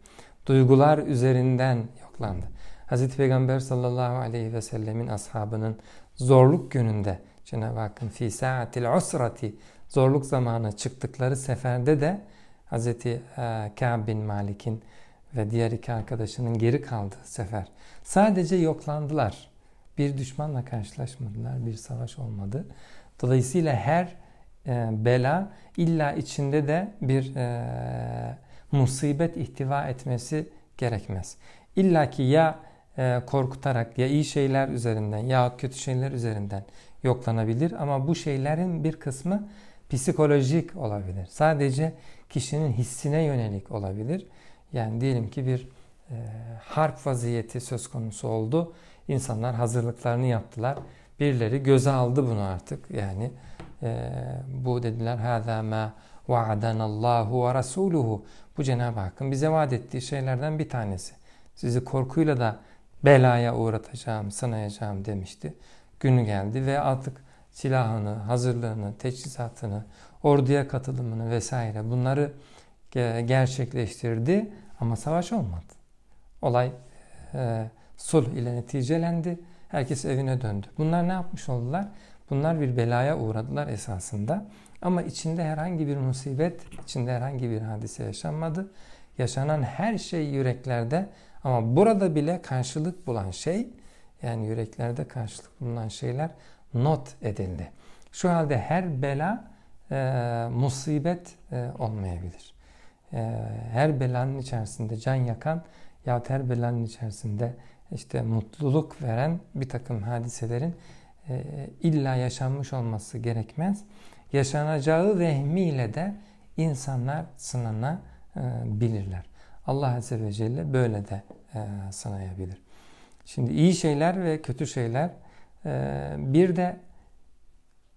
Duygular üzerinden yoklandı. Hz. Peygamber sallallahu aleyhi ve sellemin ashabının zorluk gününde Cenab-ı Hakk'ın fi saatil usrati zorluk zamanı çıktıkları seferde de Hz. E, Ka'b bin Malik'in ve diğer iki arkadaşının geri kaldığı sefer sadece yoklandılar. Bir düşmanla karşılaşmadılar, bir savaş olmadı. Dolayısıyla her e, bela illa içinde de bir e, musibet ihtiva etmesi gerekmez. İlla ki ya e, korkutarak ya iyi şeyler üzerinden ya kötü şeyler üzerinden yoklanabilir ama bu şeylerin bir kısmı psikolojik olabilir. Sadece kişinin hissine yönelik olabilir. Yani diyelim ki bir e, harp vaziyeti söz konusu oldu. İnsanlar hazırlıklarını yaptılar. Birileri göze aldı bunu artık. Yani e, bu dediler hâzâ mâ vaadanallahu ve rasuluhu. Bu Cenab-ı Hakk'ın bize vaat ettiği şeylerden bir tanesi. Sizi korkuyla da belaya uğratacağım, sınayacağım demişti. Günü geldi ve artık silahını, hazırlığını, teçhizatını, orduya katılımını vesaire bunları gerçekleştirdi ama savaş olmadı. Olay e, sulh ile neticelendi. Herkes evine döndü. Bunlar ne yapmış oldular? Bunlar bir belaya uğradılar esasında. Ama içinde herhangi bir musibet, içinde herhangi bir hadise yaşanmadı. Yaşanan her şey yüreklerde ama burada bile karşılık bulan şey yani yüreklerde karşılık bulunan şeyler not edildi. Şu halde her bela e, musibet e, olmayabilir. E, her belanın içerisinde can yakan ya her belanın içerisinde işte mutluluk veren bir takım hadiselerin e, illa yaşanmış olması gerekmez. Yaşanacağı vehmiyle de insanlar sınanabilirler. Allah Azze ve Celle böyle de e, sınayabilir. Şimdi iyi şeyler ve kötü şeyler e, bir de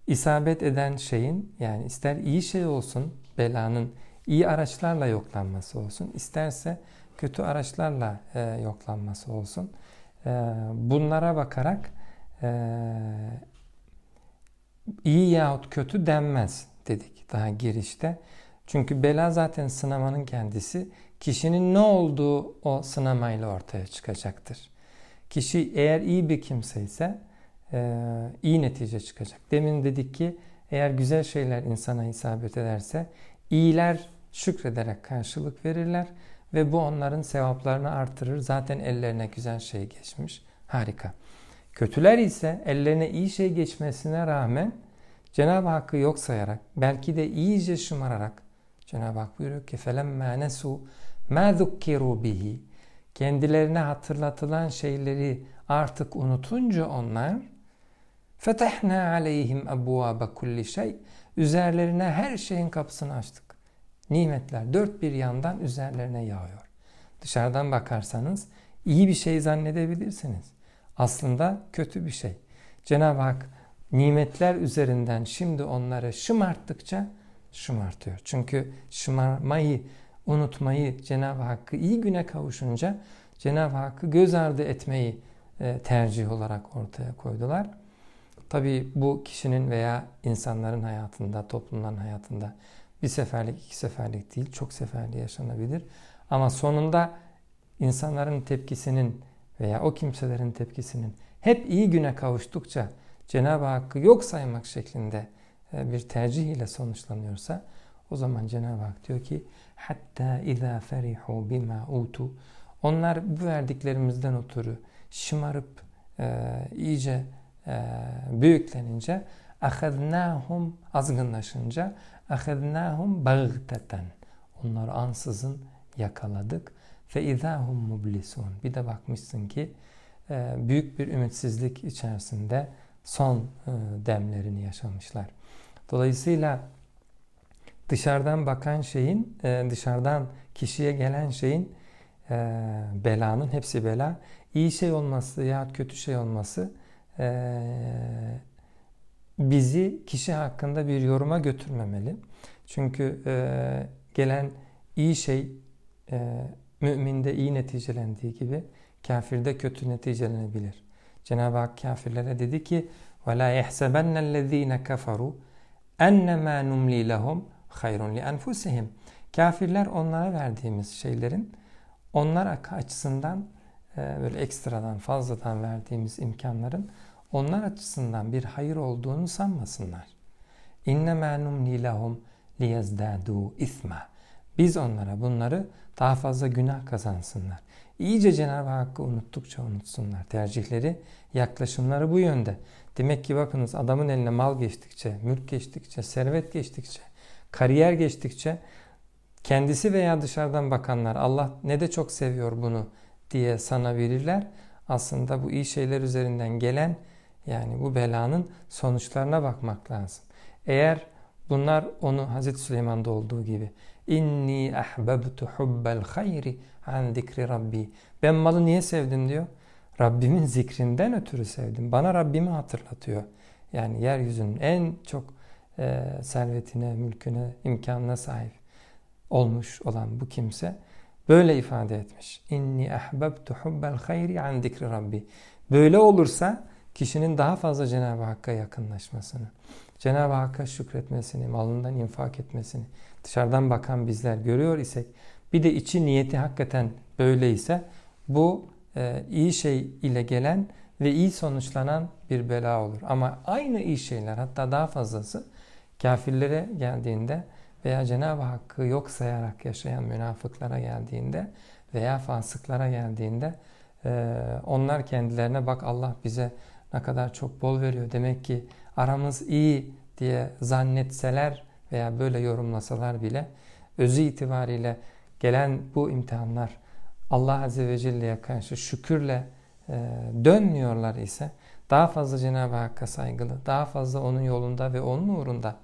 isabet eden şeyin yani ister iyi şey olsun belanın iyi araçlarla yoklanması olsun isterse kötü araçlarla e, yoklanması olsun. E, bunlara bakarak e, iyi yahut kötü denmez dedik daha girişte. Çünkü bela zaten sınamanın kendisi kişinin ne olduğu o sınamayla ortaya çıkacaktır. Kişi eğer iyi bir kimse ise e, iyi netice çıkacak. Demin dedik ki eğer güzel şeyler insana isabet ederse iyiler şükrederek karşılık verirler ve bu onların sevaplarını artırır. Zaten ellerine güzel şey geçmiş. Harika. Kötüler ise ellerine iyi şey geçmesine rağmen Cenab-ı Hakk'ı yok sayarak, belki de iyice şımararak Cenab-ı Hak buyuruyor ki فَلَمَّا نَسُوا مَا ذُكِّرُوا بِهِ Kendilerine hatırlatılan şeyleri artık unutunca onlar فَتَحْنَا عَلَيْهِمْ أَبْوَابَ كُلِّ şey Üzerlerine her şeyin kapısını açtık. Nimetler dört bir yandan üzerlerine yağıyor. Dışarıdan bakarsanız iyi bir şey zannedebilirsiniz. Aslında kötü bir şey. Cenab-ı Hak nimetler üzerinden şimdi onları şımarttıkça şımartıyor. Çünkü şımarmayı, unutmayı Cenab-ı Hakk'ı iyi güne kavuşunca Cenab-ı Hakk'ı göz ardı etmeyi e, tercih olarak ortaya koydular. Tabi bu kişinin veya insanların hayatında, toplumların hayatında bir seferlik, iki seferlik değil, çok seferli yaşanabilir. Ama sonunda insanların tepkisinin veya o kimselerin tepkisinin hep iyi güne kavuştukça Cenab-ı Hakk'ı yok saymak şeklinde e, bir tercih ile sonuçlanıyorsa o zaman Cenab-ı Hak diyor ki hatta iza ferihu bima utu onlar bu verdiklerimizden ötürü şımarıp e, iyice e, büyüklenince ahadnahum azgınlaşınca ahadnahum bagteten onları ansızın yakaladık izahum mublisun bir de bakmışsın ki e, büyük bir ümitsizlik içerisinde son e, demlerini yaşamışlar. Dolayısıyla dışarıdan bakan şeyin, e, dışarıdan kişiye gelen şeyin belanın hepsi bela. İyi şey olması ya kötü şey olması bizi kişi hakkında bir yoruma götürmemeli. Çünkü gelen iyi şey müminde iyi neticelendiği gibi kafirde kötü neticelenebilir. Cenab-ı Hak kafirlere dedi ki وَلَا يَحْسَبَنَّ الَّذ۪ينَ كَفَرُوا اَنَّمَا نُمْلِي لَهُمْ خَيْرٌ لِأَنْفُسِهِمْ Kafirler onlara verdiğimiz şeylerin onlar açısından e, böyle ekstradan fazladan verdiğimiz imkanların onlar açısından bir hayır olduğunu sanmasınlar. İnnemâ numli lehum liyezdâdû isma. Biz onlara bunları daha fazla günah kazansınlar. İyice Cenab-ı Hakk'ı unuttukça unutsunlar. Tercihleri, yaklaşımları bu yönde. Demek ki bakınız adamın eline mal geçtikçe, mülk geçtikçe, servet geçtikçe, kariyer geçtikçe kendisi veya dışarıdan bakanlar Allah ne de çok seviyor bunu diye sana verirler. Aslında bu iyi şeyler üzerinden gelen yani bu belanın sonuçlarına bakmak lazım. Eğer bunlar onu Hazreti Süleyman'da olduğu gibi inni ahbabtu hubbel hayri an zikri rabbi. Ben malı niye sevdim diyor. Rabbimin zikrinden ötürü sevdim. Bana Rabbimi hatırlatıyor. Yani yeryüzünün en çok e, servetine, mülküne, imkanına sahip olmuş olan bu kimse böyle ifade etmiş. İnni ahbabtu hubbel hayri an zikri rabbi. Böyle olursa kişinin daha fazla Cenab-ı Hakk'a yakınlaşmasını, Cenab-ı Hakk'a şükretmesini, malından infak etmesini dışarıdan bakan bizler görüyor isek bir de içi niyeti hakikaten böyleyse bu e, iyi şey ile gelen ve iyi sonuçlanan bir bela olur. Ama aynı iyi şeyler hatta daha fazlası kafirlere geldiğinde veya Cenab-ı Hakk'ı yok sayarak yaşayan münafıklara geldiğinde veya fasıklara geldiğinde e, onlar kendilerine bak Allah bize ne kadar çok bol veriyor. Demek ki aramız iyi diye zannetseler veya böyle yorumlasalar bile özü itibariyle gelen bu imtihanlar Allah Azze ve Celle'ye karşı şükürle e, dönmüyorlar ise daha fazla Cenab-ı Hakk'a saygılı, daha fazla onun yolunda ve onun uğrunda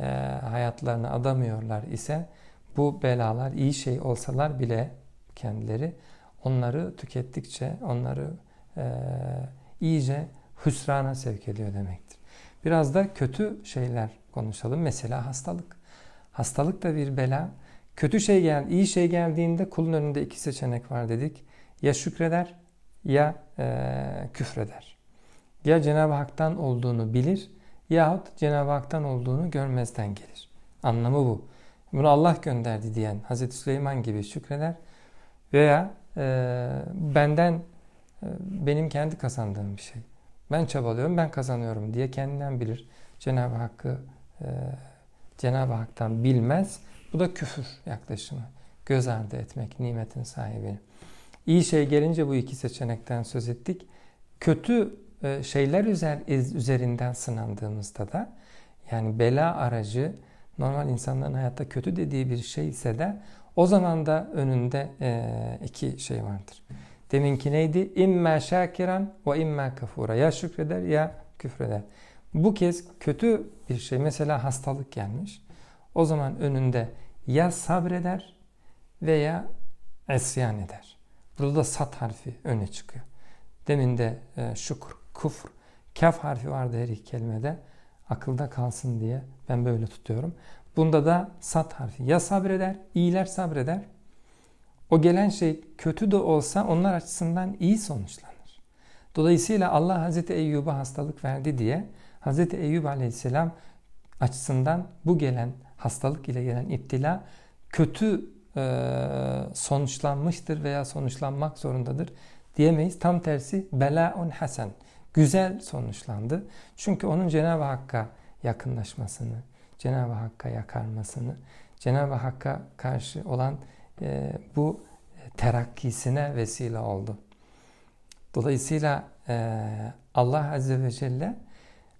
e, hayatlarını adamıyorlar ise bu belalar iyi şey olsalar bile kendileri onları tükettikçe onları e, iyice hüsrana sevk ediyor demektir. Biraz da kötü şeyler konuşalım. Mesela hastalık. Hastalık da bir bela. Kötü şey gel, iyi şey geldiğinde kulun önünde iki seçenek var dedik. Ya şükreder ya e, küfreder. Ya Cenab-ı Hak'tan olduğunu bilir yahut Cenab-ı Hak'tan olduğunu görmezden gelir. Anlamı bu. Bunu Allah gönderdi diyen Hazreti Süleyman gibi şükreder veya e, benden e, benim kendi kazandığım bir şey. Ben çabalıyorum, ben kazanıyorum diye kendinden bilir. Cenab-ı Hakk'ı e, Cenab-ı Hak'tan bilmez. Bu da küfür yaklaşımı. Göz ardı etmek nimetin sahibini. İyi şey gelince bu iki seçenekten söz ettik. Kötü e, şeyler üzerinden sınandığımızda da yani bela aracı normal insanların hayatta kötü dediği bir şey ise de o zaman da önünde e, iki şey vardır. Deminki neydi? İmma şakiran ve imma kafura. Ya şükreder ya küfreder. Bu kez kötü bir şey mesela hastalık gelmiş. O zaman önünde ya sabreder veya esyan eder. Burada da sat harfi öne çıkıyor. Demin de e, şükür, kufr, Kaf harfi vardı her iki kelimede. Akılda kalsın diye ben böyle tutuyorum. Bunda da sat harfi. Ya sabreder, iyiler sabreder. O gelen şey kötü de olsa onlar açısından iyi sonuçlanır. Dolayısıyla Allah Hazreti Eyyub'a hastalık verdi diye Hazreti Eyyub Aleyhisselam açısından bu gelen hastalık ile gelen iptila kötü e, sonuçlanmıştır veya sonuçlanmak zorundadır diyemeyiz. Tam tersi belaun hasen. Güzel sonuçlandı. Çünkü onun Cenab-ı Hakk'a yakınlaşmasını, Cenab-ı Hakk'a yakarmasını, Cenab-ı Hakk'a karşı olan e, bu terakkisine vesile oldu. Dolayısıyla e, Allah Azze ve Celle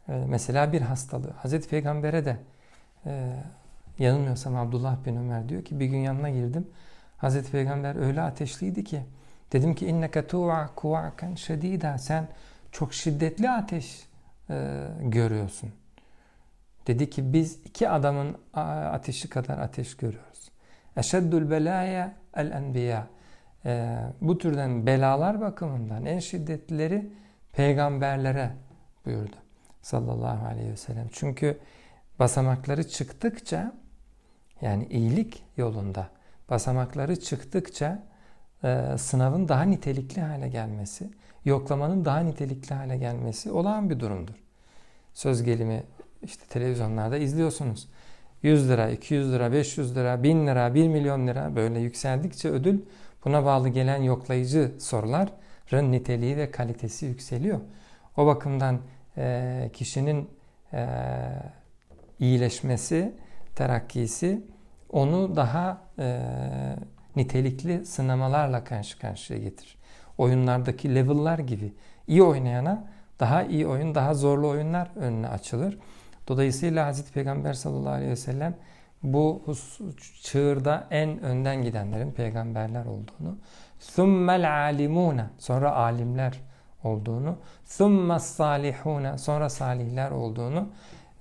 e, mesela bir hastalığı, Hazreti Peygamber'e de e, yanılmıyorsam Abdullah bin Ömer diyor ki bir gün yanına girdim. Hazreti Peygamber öyle ateşliydi ki dedim ki inneke tu'a kuva'ken şedida sen çok şiddetli ateş e, görüyorsun. Dedi ki biz iki adamın ateşi kadar ateş görüyoruz. Eşeddül belaya el enbiya. E, bu türden belalar bakımından en şiddetlileri peygamberlere buyurdu. Sallallahu aleyhi ve sellem. Çünkü basamakları çıktıkça yani iyilik yolunda basamakları çıktıkça e, sınavın daha nitelikli hale gelmesi, yoklamanın daha nitelikli hale gelmesi olağan bir durumdur. Söz gelimi işte televizyonlarda izliyorsunuz. 100 lira, 200 lira, 500 lira, 1000 lira, 1 milyon lira böyle yükseldikçe ödül buna bağlı gelen yoklayıcı soruların niteliği ve kalitesi yükseliyor. O bakımdan e, kişinin e, iyileşmesi, terakkisi onu daha e, nitelikli sınamalarla karşı karşıya getirir. Oyunlardaki level'lar gibi iyi oynayana daha iyi oyun, daha zorlu oyunlar önüne açılır. Dolayısıyla Hz. Peygamber sallallahu aleyhi ve sellem bu çığırda en önden gidenlerin peygamberler olduğunu thummel alimuna sonra alimler olduğunu thummes salihuna sonra salihler olduğunu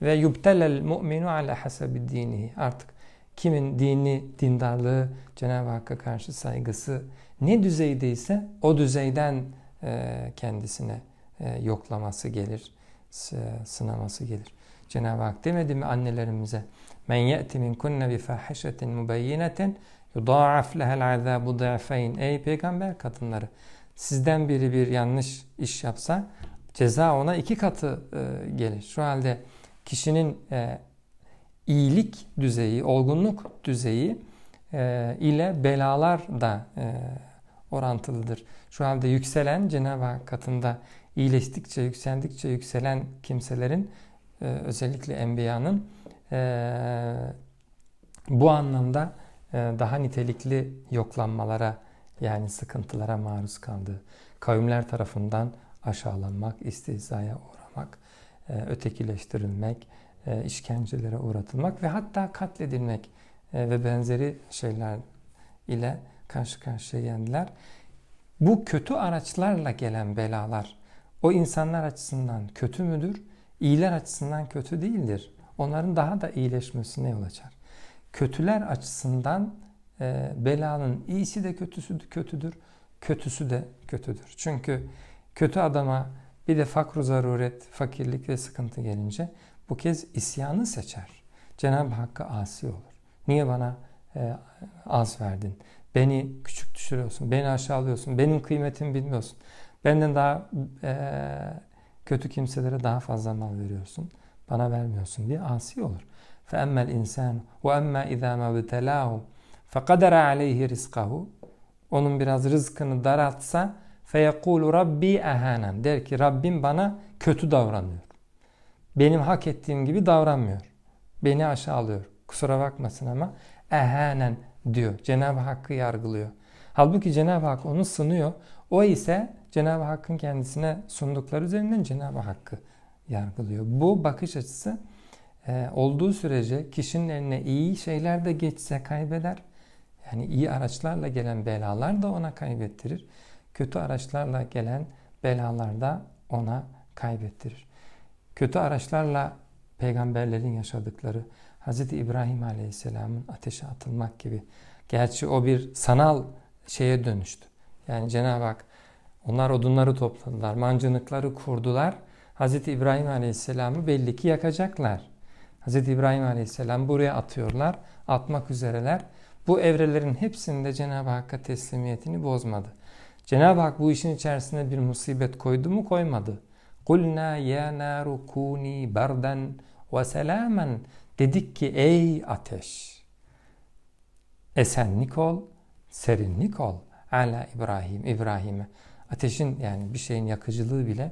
ve yubtelel mu'minu ala hasabi dinihi artık kimin dini, dindarlığı, Cenab-ı Hakk'a karşı saygısı ne düzeydeyse o düzeyden kendisine yoklaması gelir, sınaması gelir. Cenab-ı Hak demedi mi annelerimize? Men ye'ti min kunne bi fahishetin mubeyyineten yudaaf lehel azabu da'feyn. Ey peygamber kadınları sizden biri bir yanlış iş yapsa ceza ona iki katı e, gelir. Şu halde kişinin e, iyilik düzeyi, olgunluk düzeyi e, ile belalar da e, orantılıdır. Şu halde yükselen Cenab-ı Hak katında iyileştikçe, yükseldikçe yükselen kimselerin e, özellikle Enbiya'nın e, bu anlamda e, daha nitelikli yoklanmalara yani sıkıntılara maruz kaldığı, kavimler tarafından aşağılanmak, istihzaya uğramak, ötekileştirilmek, e, işkencelere uğratılmak ve hatta katledilmek ve benzeri şeyler ile karşı karşıya geldiler. Bu kötü araçlarla gelen belalar o insanlar açısından kötü müdür? İyiler açısından kötü değildir. Onların daha da iyileşmesine yol açar. Kötüler açısından e, belanın iyisi de kötüsü de kötüdür, kötüsü de kötüdür. Çünkü kötü adama bir de fakru zaruret, fakirlik ve sıkıntı gelince bu kez isyanı seçer. Cenab-ı Hakk'a asi olur. Niye bana e, az verdin? Beni küçük düşürüyorsun, beni aşağılıyorsun, benim kıymetimi bilmiyorsun. Benden daha e, kötü kimselere daha fazla mal veriyorsun. Bana vermiyorsun diye asi olur. فَاَمَّا الْاِنْسَانُ وَاَمَّا اِذَا مَا بِتَلَاهُ فَقَدَرَ عَلَيْهِ رِزْقَهُ Onun biraz rızkını daraltsa فَيَقُولُ Rabbi اَهَانًا Der ki Rabbim bana kötü davranıyor. Benim hak ettiğim gibi davranmıyor. Beni aşağılıyor. Kusura bakmasın ama ehanen diyor. Cenab-ı Hakk'ı yargılıyor. Halbuki Cenab-ı Hak onu sınıyor. O ise Cenab-ı Hakk'ın kendisine sundukları üzerinden Cenab-ı Hakk'ı yargılıyor. Bu bakış açısı e, olduğu sürece kişinin eline iyi şeyler de geçse kaybeder. Yani iyi araçlarla gelen belalar da ona kaybettirir. Kötü araçlarla gelen belalar da ona kaybettirir. Kötü araçlarla peygamberlerin yaşadıkları Hz. İbrahim Aleyhisselam'ın ateşe atılmak gibi. Gerçi o bir sanal şeye dönüştü. Yani Cenab-ı Hak onlar odunları topladılar, mancınıkları kurdular. Hz. İbrahim Aleyhisselam'ı belli ki yakacaklar. Hz. İbrahim Aleyhisselam buraya atıyorlar, atmak üzereler. Bu evrelerin hepsinde Cenab-ı Hakk'a teslimiyetini bozmadı. Cenab-ı Hak bu işin içerisine bir musibet koydu mu koymadı. Ya naru kuni bardan ve selamen. Dedik ki ey ateş esenlik ol, serinlik ol. Ala İbrahim, İbrahim'e. Ateşin yani bir şeyin yakıcılığı bile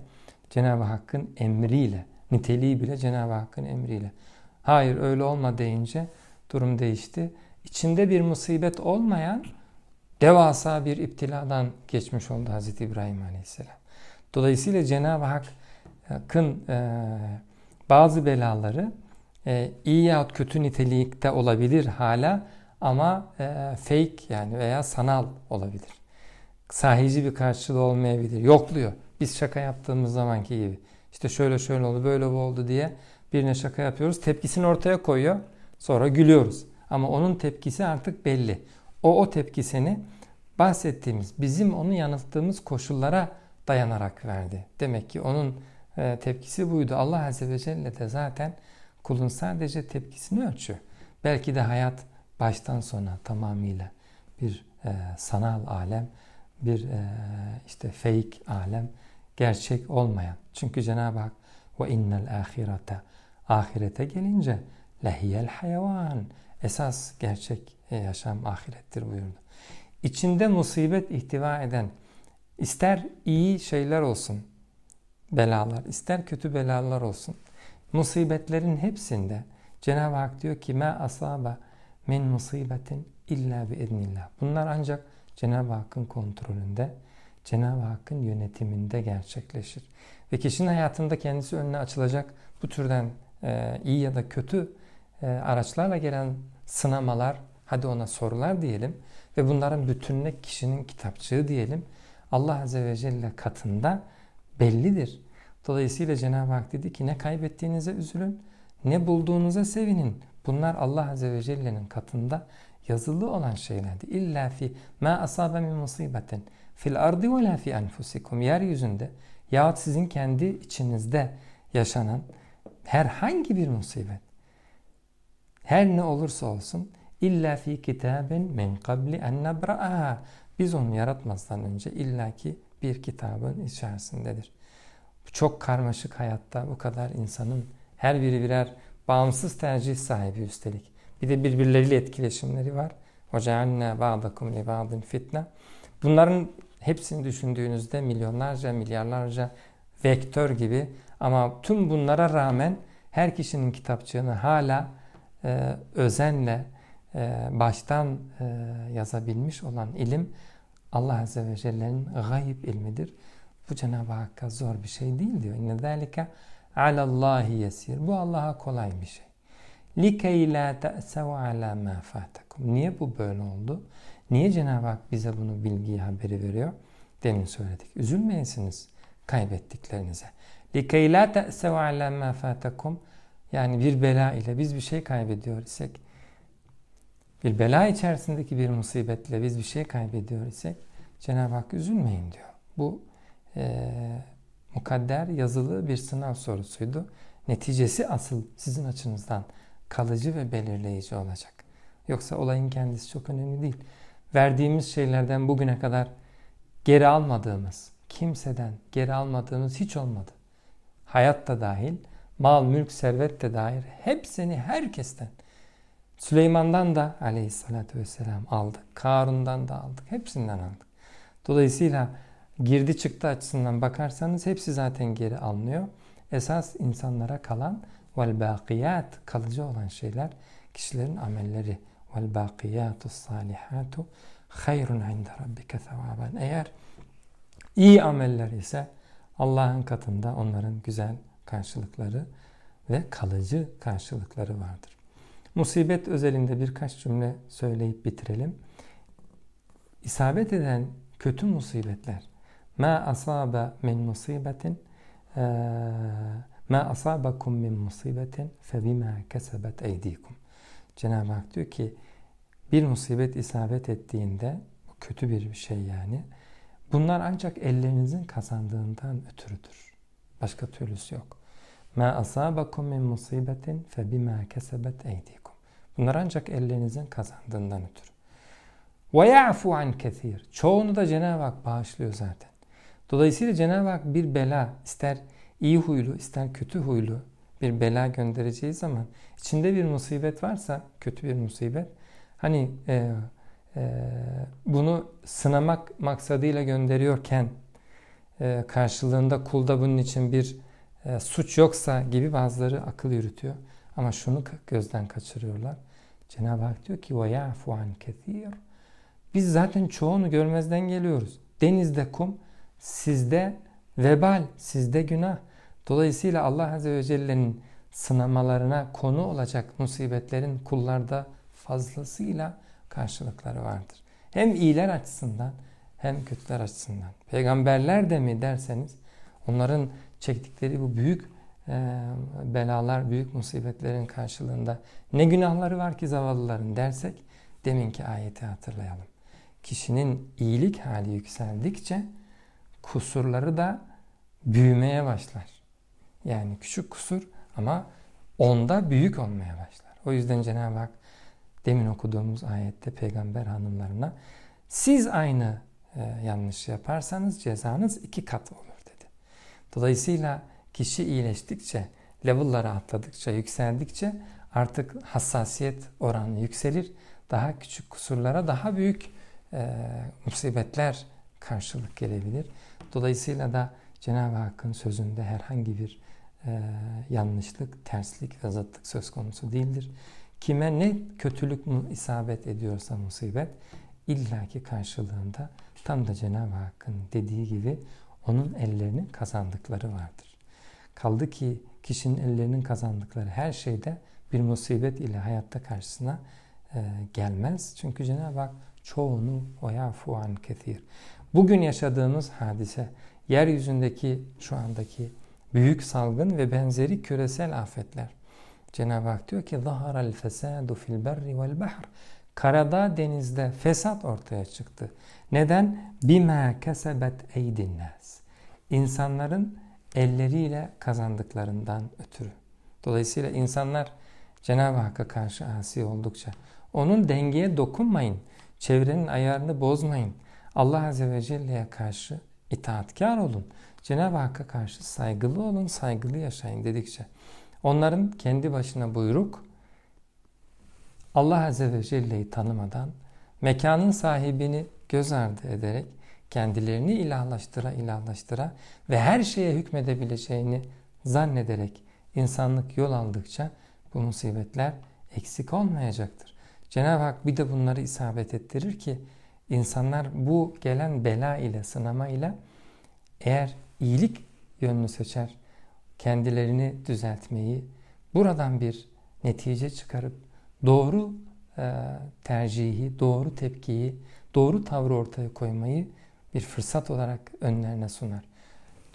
Cenab-ı Hakk'ın emriyle, niteliği bile Cenab-ı Hakk'ın emriyle. Hayır öyle olma deyince durum değişti. İçinde bir musibet olmayan devasa bir iptiladan geçmiş oldu Hazreti İbrahim Aleyhisselam. Dolayısıyla Cenab-ı Hakk'ın e, bazı belaları e, iyi yahut kötü nitelikte olabilir hala ama e, fake yani veya sanal olabilir. Sahici bir karşılığı olmayabilir. Yokluyor. Biz şaka yaptığımız zamanki gibi. İşte şöyle şöyle oldu, böyle bu oldu diye birine şaka yapıyoruz. Tepkisini ortaya koyuyor. Sonra gülüyoruz. Ama onun tepkisi artık belli. O o tepkisini bahsettiğimiz, bizim onu yanılttığımız koşullara dayanarak verdi. Demek ki onun e, tepkisi buydu. Allah Azze ve Celle de zaten kulun sadece tepkisini ölçüyor. Belki de hayat baştan sona tamamıyla bir e, sanal alem, bir e, işte fake alem, gerçek olmayan. Çünkü Cenab-ı Hak ve innel ahirete ahirete gelince lehiyel hayvan esas gerçek e, yaşam ahirettir buyurdu. İçinde musibet ihtiva eden ister iyi şeyler olsun belalar, ister kötü belalar olsun musibetlerin hepsinde Cenab-ı Hak diyor ki ma asaba min musibetin illa bi idnillah. Bunlar ancak Cenab-ı Hakk'ın kontrolünde, Cenab-ı Hakk'ın yönetiminde gerçekleşir. Ve kişinin hayatında kendisi önüne açılacak bu türden e, iyi ya da kötü e, araçlarla gelen sınamalar, hadi ona sorular diyelim ve bunların bütününe kişinin kitapçığı diyelim. Allah Azze ve Celle katında bellidir. Dolayısıyla Cenab-ı Hak dedi ki ne kaybettiğinize üzülün, ne bulduğunuza sevinin. Bunlar Allah Azze ve Celle'nin katında yazılı olan şeylerdi. İlla fi ma asabe min musibetin fil ardi ve la fi enfusikum. Yeryüzünde yahut sizin kendi içinizde yaşanan herhangi bir musibet her ne olursa olsun illa fi kitabin min qabli en nebra'aha biz onu yaratmazdan önce illaki bir kitabın içerisindedir. Bu çok karmaşık hayatta bu kadar insanın her biri birer bağımsız tercih sahibi üstelik. Bir de birbirleriyle etkileşimleri var. وَجَعَلْنَا بَعْضَكُمْ لِبَعْضٍ fitne. Bunların hepsini düşündüğünüzde milyonlarca, milyarlarca vektör gibi ama tüm bunlara rağmen her kişinin kitapçığını hala e, özenle e, baştan e, yazabilmiş olan ilim Allah Azze ve Celle'nin gayb ilmidir. Bu Cenab-ı Hakk'a zor bir şey değil diyor. İnne zâlike alallahi yesir. Bu Allah'a kolay bir şey. Likey la te'sev ala ma fatakum. Niye bu böyle oldu? Niye Cenab-ı Hak bize bunu bilgiyi haberi veriyor? Demin söyledik. Üzülmeyesiniz kaybettiklerinize. Likey la te'sev ala ma fatakum. Yani bir bela ile biz bir şey kaybediyor isek, bir bela içerisindeki bir musibetle biz bir şey kaybediyor isek, Cenab-ı Hak üzülmeyin diyor. Bu e, mukadder yazılı bir sınav sorusuydu. Neticesi asıl sizin açınızdan kalıcı ve belirleyici olacak. Yoksa olayın kendisi çok önemli değil. Verdiğimiz şeylerden bugüne kadar geri almadığımız, kimseden geri almadığımız hiç olmadı. Hayat da dahil, mal, mülk, servet de dahil hepsini herkesten Süleyman'dan da aleyhissalatü vesselam aldık. Karun'dan da aldık. Hepsinden aldık. Dolayısıyla girdi çıktı açısından bakarsanız hepsi zaten geri alınıyor. Esas insanlara kalan vel bakiyat kalıcı olan şeyler kişilerin amelleri vel bakiyatu salihatu hayrun inde rabbike sevaben. Eğer iyi ameller ise Allah'ın katında onların güzel karşılıkları ve kalıcı karşılıkları vardır. Musibet özelinde birkaç cümle söyleyip bitirelim. İsabet eden kötü musibetler Ma asabe min musibetin ma asabakum min musibetin fe bima kesebet eydikum. Cenab-ı Hak diyor ki bir musibet isabet ettiğinde kötü bir şey yani. Bunlar ancak ellerinizin kazandığından ötürüdür. Başka türlüsü yok. Ma asabakum min musibetin fe bima kesebet eydikum. Bunlar ancak ellerinizin kazandığından ötürü. Ve ya'fu an kesir. Çoğunu da Cenab-ı Hak bağışlıyor zaten. Dolayısıyla Cenab-ı Hak bir bela ister iyi huylu ister kötü huylu bir bela göndereceği zaman içinde bir musibet varsa kötü bir musibet hani e, e, bunu sınamak maksadıyla gönderiyorken e, karşılığında kulda bunun için bir e, suç yoksa gibi bazıları akıl yürütüyor. Ama şunu gözden kaçırıyorlar. Cenab-ı Hak diyor ki وَيَعْفُ عَنْ كَثِيرٌ Biz zaten çoğunu görmezden geliyoruz. Denizde kum, sizde vebal, sizde günah. Dolayısıyla Allah Azze ve Celle'nin sınamalarına konu olacak musibetlerin kullarda fazlasıyla karşılıkları vardır. Hem iyiler açısından hem kötüler açısından. Peygamberler de mi derseniz onların çektikleri bu büyük belalar, büyük musibetlerin karşılığında ne günahları var ki zavallıların dersek deminki ayeti hatırlayalım. Kişinin iyilik hali yükseldikçe kusurları da büyümeye başlar. Yani küçük kusur ama onda büyük olmaya başlar. O yüzden Cenab-ı Hak demin okuduğumuz ayette peygamber hanımlarına siz aynı e, yanlış yaparsanız cezanız iki kat olur dedi. Dolayısıyla kişi iyileştikçe, level'lara atladıkça, yükseldikçe artık hassasiyet oranı yükselir. Daha küçük kusurlara daha büyük e, musibetler karşılık gelebilir. Dolayısıyla da Cenab-ı Hakk'ın sözünde herhangi bir e, yanlışlık, terslik ve zıtlık söz konusu değildir. Kime ne kötülük mu isabet ediyorsa musibet illaki karşılığında tam da Cenab-ı Hakk'ın dediği gibi onun ellerinin kazandıkları vardır. Kaldı ki kişinin ellerinin kazandıkları her şeyde bir musibet ile hayatta karşısına e, gelmez. Çünkü Cenab-ı Hak çoğunu oyafu an kethir. Bugün yaşadığımız hadise, yeryüzündeki şu andaki büyük salgın ve benzeri küresel afetler. Cenab-ı Hak diyor ki ظَهَرَ الْفَسَادُ فِي الْبَرِّ وَالْبَحْرِ Karada, denizde fesat ortaya çıktı. Neden? بِمَا كَسَبَتْ اَيْدِ النَّاسِ İnsanların elleriyle kazandıklarından ötürü. Dolayısıyla insanlar Cenab-ı Hakk'a karşı asi oldukça onun dengeye dokunmayın, çevrenin ayarını bozmayın. Allah Azze ve Celle'ye karşı itaatkar olun. Cenab-ı Hakk'a karşı saygılı olun, saygılı yaşayın dedikçe. Onların kendi başına buyruk, Allah Azze ve Celle'yi tanımadan, mekanın sahibini göz ardı ederek, kendilerini ilahlaştıra ilahlaştıra ve her şeye hükmedebileceğini zannederek insanlık yol aldıkça bu musibetler eksik olmayacaktır. Cenab-ı Hak bir de bunları isabet ettirir ki insanlar bu gelen bela ile sınama ile eğer iyilik yönünü seçer, kendilerini düzeltmeyi, buradan bir netice çıkarıp doğru e, tercihi, doğru tepkiyi, doğru tavrı ortaya koymayı bir fırsat olarak önlerine sunar.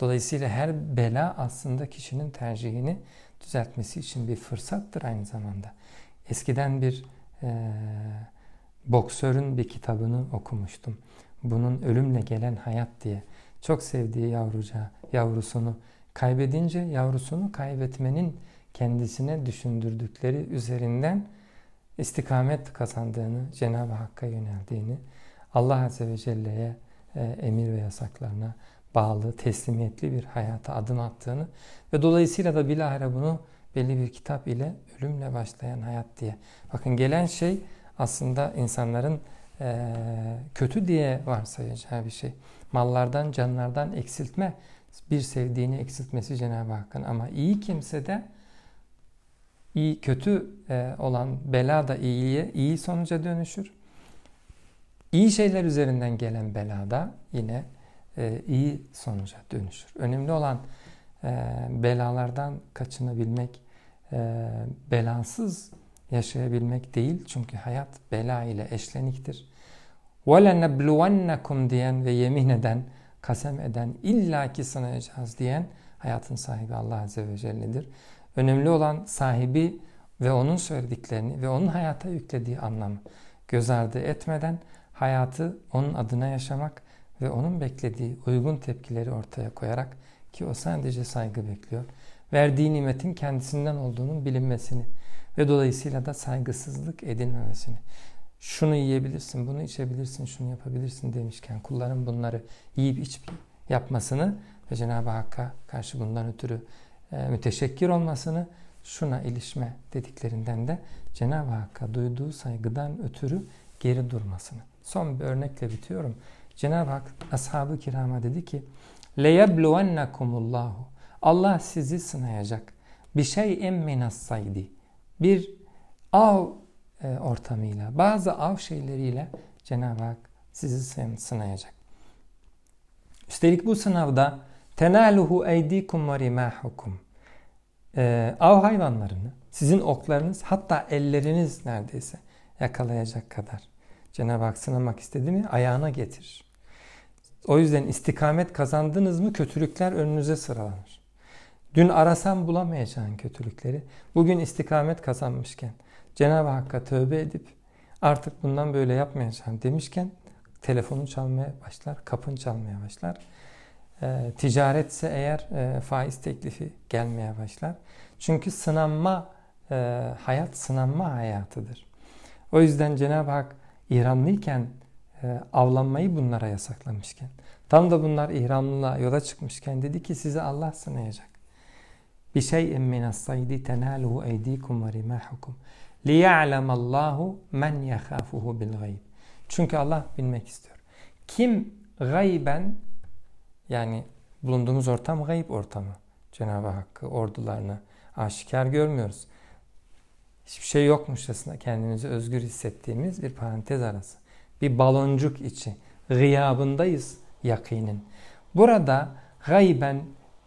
Dolayısıyla her bela aslında kişinin tercihini düzeltmesi için bir fırsattır aynı zamanda. Eskiden bir e, boksörün bir kitabını okumuştum. Bunun ölümle gelen hayat diye. Çok sevdiği yavruca, yavrusunu kaybedince yavrusunu kaybetmenin kendisine düşündürdükleri üzerinden istikamet kazandığını, Cenab-ı Hakk'a yöneldiğini, Allah Azze ve Celle'ye e, emir ve yasaklarına bağlı, teslimiyetli bir hayata adım attığını ve dolayısıyla da bilahare bunu belli bir kitap ile ölümle başlayan hayat diye. Bakın gelen şey aslında insanların e, kötü diye varsayacağı bir şey. Mallardan, canlardan eksiltme, bir sevdiğini eksiltmesi Cenab-ı Hakk'ın. Ama iyi kimse de iyi kötü e, olan bela da iyiye, iyi sonuca dönüşür. İyi şeyler üzerinden gelen bela da yine e, iyi sonuca dönüşür. Önemli olan e, belalardan kaçınabilmek, e, belasız yaşayabilmek değil. Çünkü hayat bela ile eşleniktir. وَلَنَبْلُوَنَّكُمْ diyen ve yemin eden, kasem eden, illaki sınayacağız diyen hayatın sahibi Allah Azze ve Celle'dir. Önemli olan sahibi ve onun söylediklerini ve onun hayata yüklediği anlamı göz ardı etmeden hayatı onun adına yaşamak ve onun beklediği uygun tepkileri ortaya koyarak ki o sadece saygı bekliyor. Verdiği nimetin kendisinden olduğunun bilinmesini ve dolayısıyla da saygısızlık edilmemesini. Şunu yiyebilirsin, bunu içebilirsin, şunu yapabilirsin demişken kulların bunları yiyip içip yapmasını ve Cenab-ı Hakk'a karşı bundan ötürü e, müteşekkir olmasını şuna ilişme dediklerinden de Cenab-ı Hakk'a duyduğu saygıdan ötürü geri durmasını. Son bir örnekle bitiyorum. Cenab-ı Hak ashab-ı kirama dedi ki لَيَبْلُوَنَّكُمُ Allah sizi sınayacak. Bir şey emminas saydi. Bir av e, ortamıyla, bazı av şeyleriyle Cenab-ı Hak sizi sınayacak. Üstelik bu sınavda tenaluhu eydikum ve rimahukum. Ee, av hayvanlarını, sizin oklarınız hatta elleriniz neredeyse yakalayacak kadar. Cenab-ı Hak sınamak istedi mi ayağına getirir. O yüzden istikamet kazandınız mı kötülükler önünüze sıralanır. Dün arasam bulamayacağın kötülükleri bugün istikamet kazanmışken Cenab-ı Hakk'a tövbe edip artık bundan böyle yapmayacağım demişken telefonun çalmaya başlar, kapın çalmaya başlar. E, ticaretse eğer e, faiz teklifi gelmeye başlar. Çünkü sınanma e, hayat sınanma hayatıdır. O yüzden Cenab-ı Hak İhramlıyken e, avlanmayı bunlara yasaklamışken tam da bunlar ihramlılığa yola çıkmışken dedi ki sizi Allah sınayacak. Minas saydi tenaluhu eydikum ve rimahukum liya'lemallahu men yakhafuhu bil gayb. Çünkü Allah bilmek istiyor. Kim gayben yani bulunduğumuz ortam gayb ortamı. Cenab-ı Hakk'ı, ordularını aşikar görmüyoruz. Hiçbir şey yokmuşçasına kendimizi özgür hissettiğimiz bir parantez arası. Bir baloncuk içi. Gıyabındayız yakinin. Burada gayben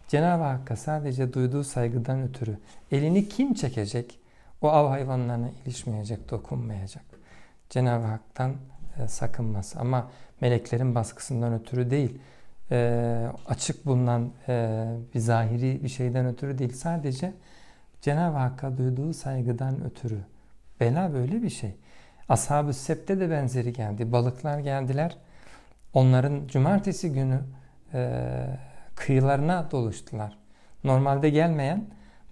Cenab-ı Hakk'a sadece duyduğu saygıdan ötürü elini kim çekecek? O av hayvanlarına ilişmeyecek, dokunmayacak. Cenab-ı Hak'tan e, sakınması. Ama meleklerin baskısından ötürü değil, e, açık bulunan e, bir zahiri bir şeyden ötürü değil. Sadece Cenab-ı Hakk'a duyduğu saygıdan ötürü. Bela böyle bir şey. Ashab-ı Sep'te de benzeri geldi. Balıklar geldiler. Onların cumartesi günü e, kıyılarına doluştular. Normalde gelmeyen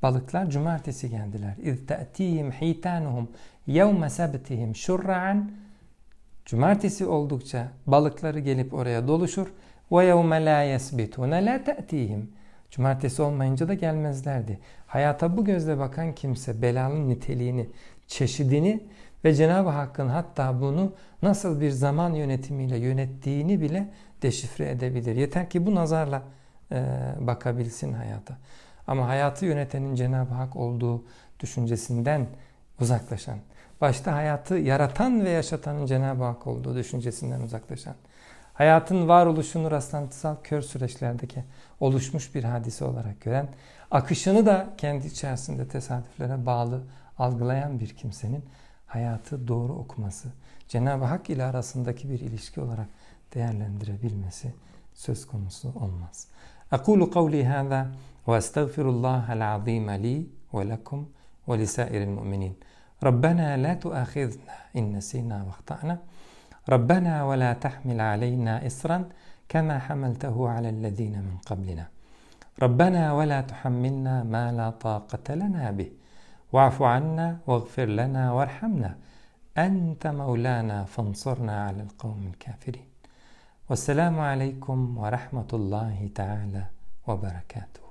balıklar cumartesi geldiler. اِذْ تَأْتِيهِمْ حِيتَانُهُمْ يَوْمَ سَبْتِهِمْ شُرَّعًا Cumartesi oldukça balıkları gelip oraya doluşur. وَيَوْمَ لَا يَسْبِتُونَ لَا تَأْتِيهِمْ Cumartesi olmayınca da gelmezlerdi. Hayata bu gözle bakan kimse belanın niteliğini, çeşidini ve Cenab-ı Hakk'ın hatta bunu nasıl bir zaman yönetimiyle yönettiğini bile deşifre edebilir. Yeter ki bu nazarla e, bakabilsin hayata. Ama hayatı yönetenin Cenab-ı Hak olduğu düşüncesinden uzaklaşan, başta hayatı yaratan ve yaşatanın Cenab-ı Hak olduğu düşüncesinden uzaklaşan, hayatın varoluşunu rastlantısal kör süreçlerdeki oluşmuş bir hadise olarak gören, akışını da kendi içerisinde tesadüflere bağlı algılayan bir kimsenin hayatı doğru okuması, Cenab-ı Hak ile arasındaki bir ilişki olarak değerlendirebilmesi söz konusu olmaz. أقول قولي هذا وأستغفر الله العظيم لي ولكم ولسائر المؤمنين. ربنا لا تؤاخذنا إن نسينا وأخطأنا. ربنا ولا تحمل علينا إصرا كما حملته على الذين من قبلنا. ربنا ولا تحملنا ما لا طاقة لنا به. واعف عنا واغفر لنا وارحمنا. أنت مولانا فانصرنا على القوم الكافرين. والسلام عليكم ورحمة الله تعالى وبركاته.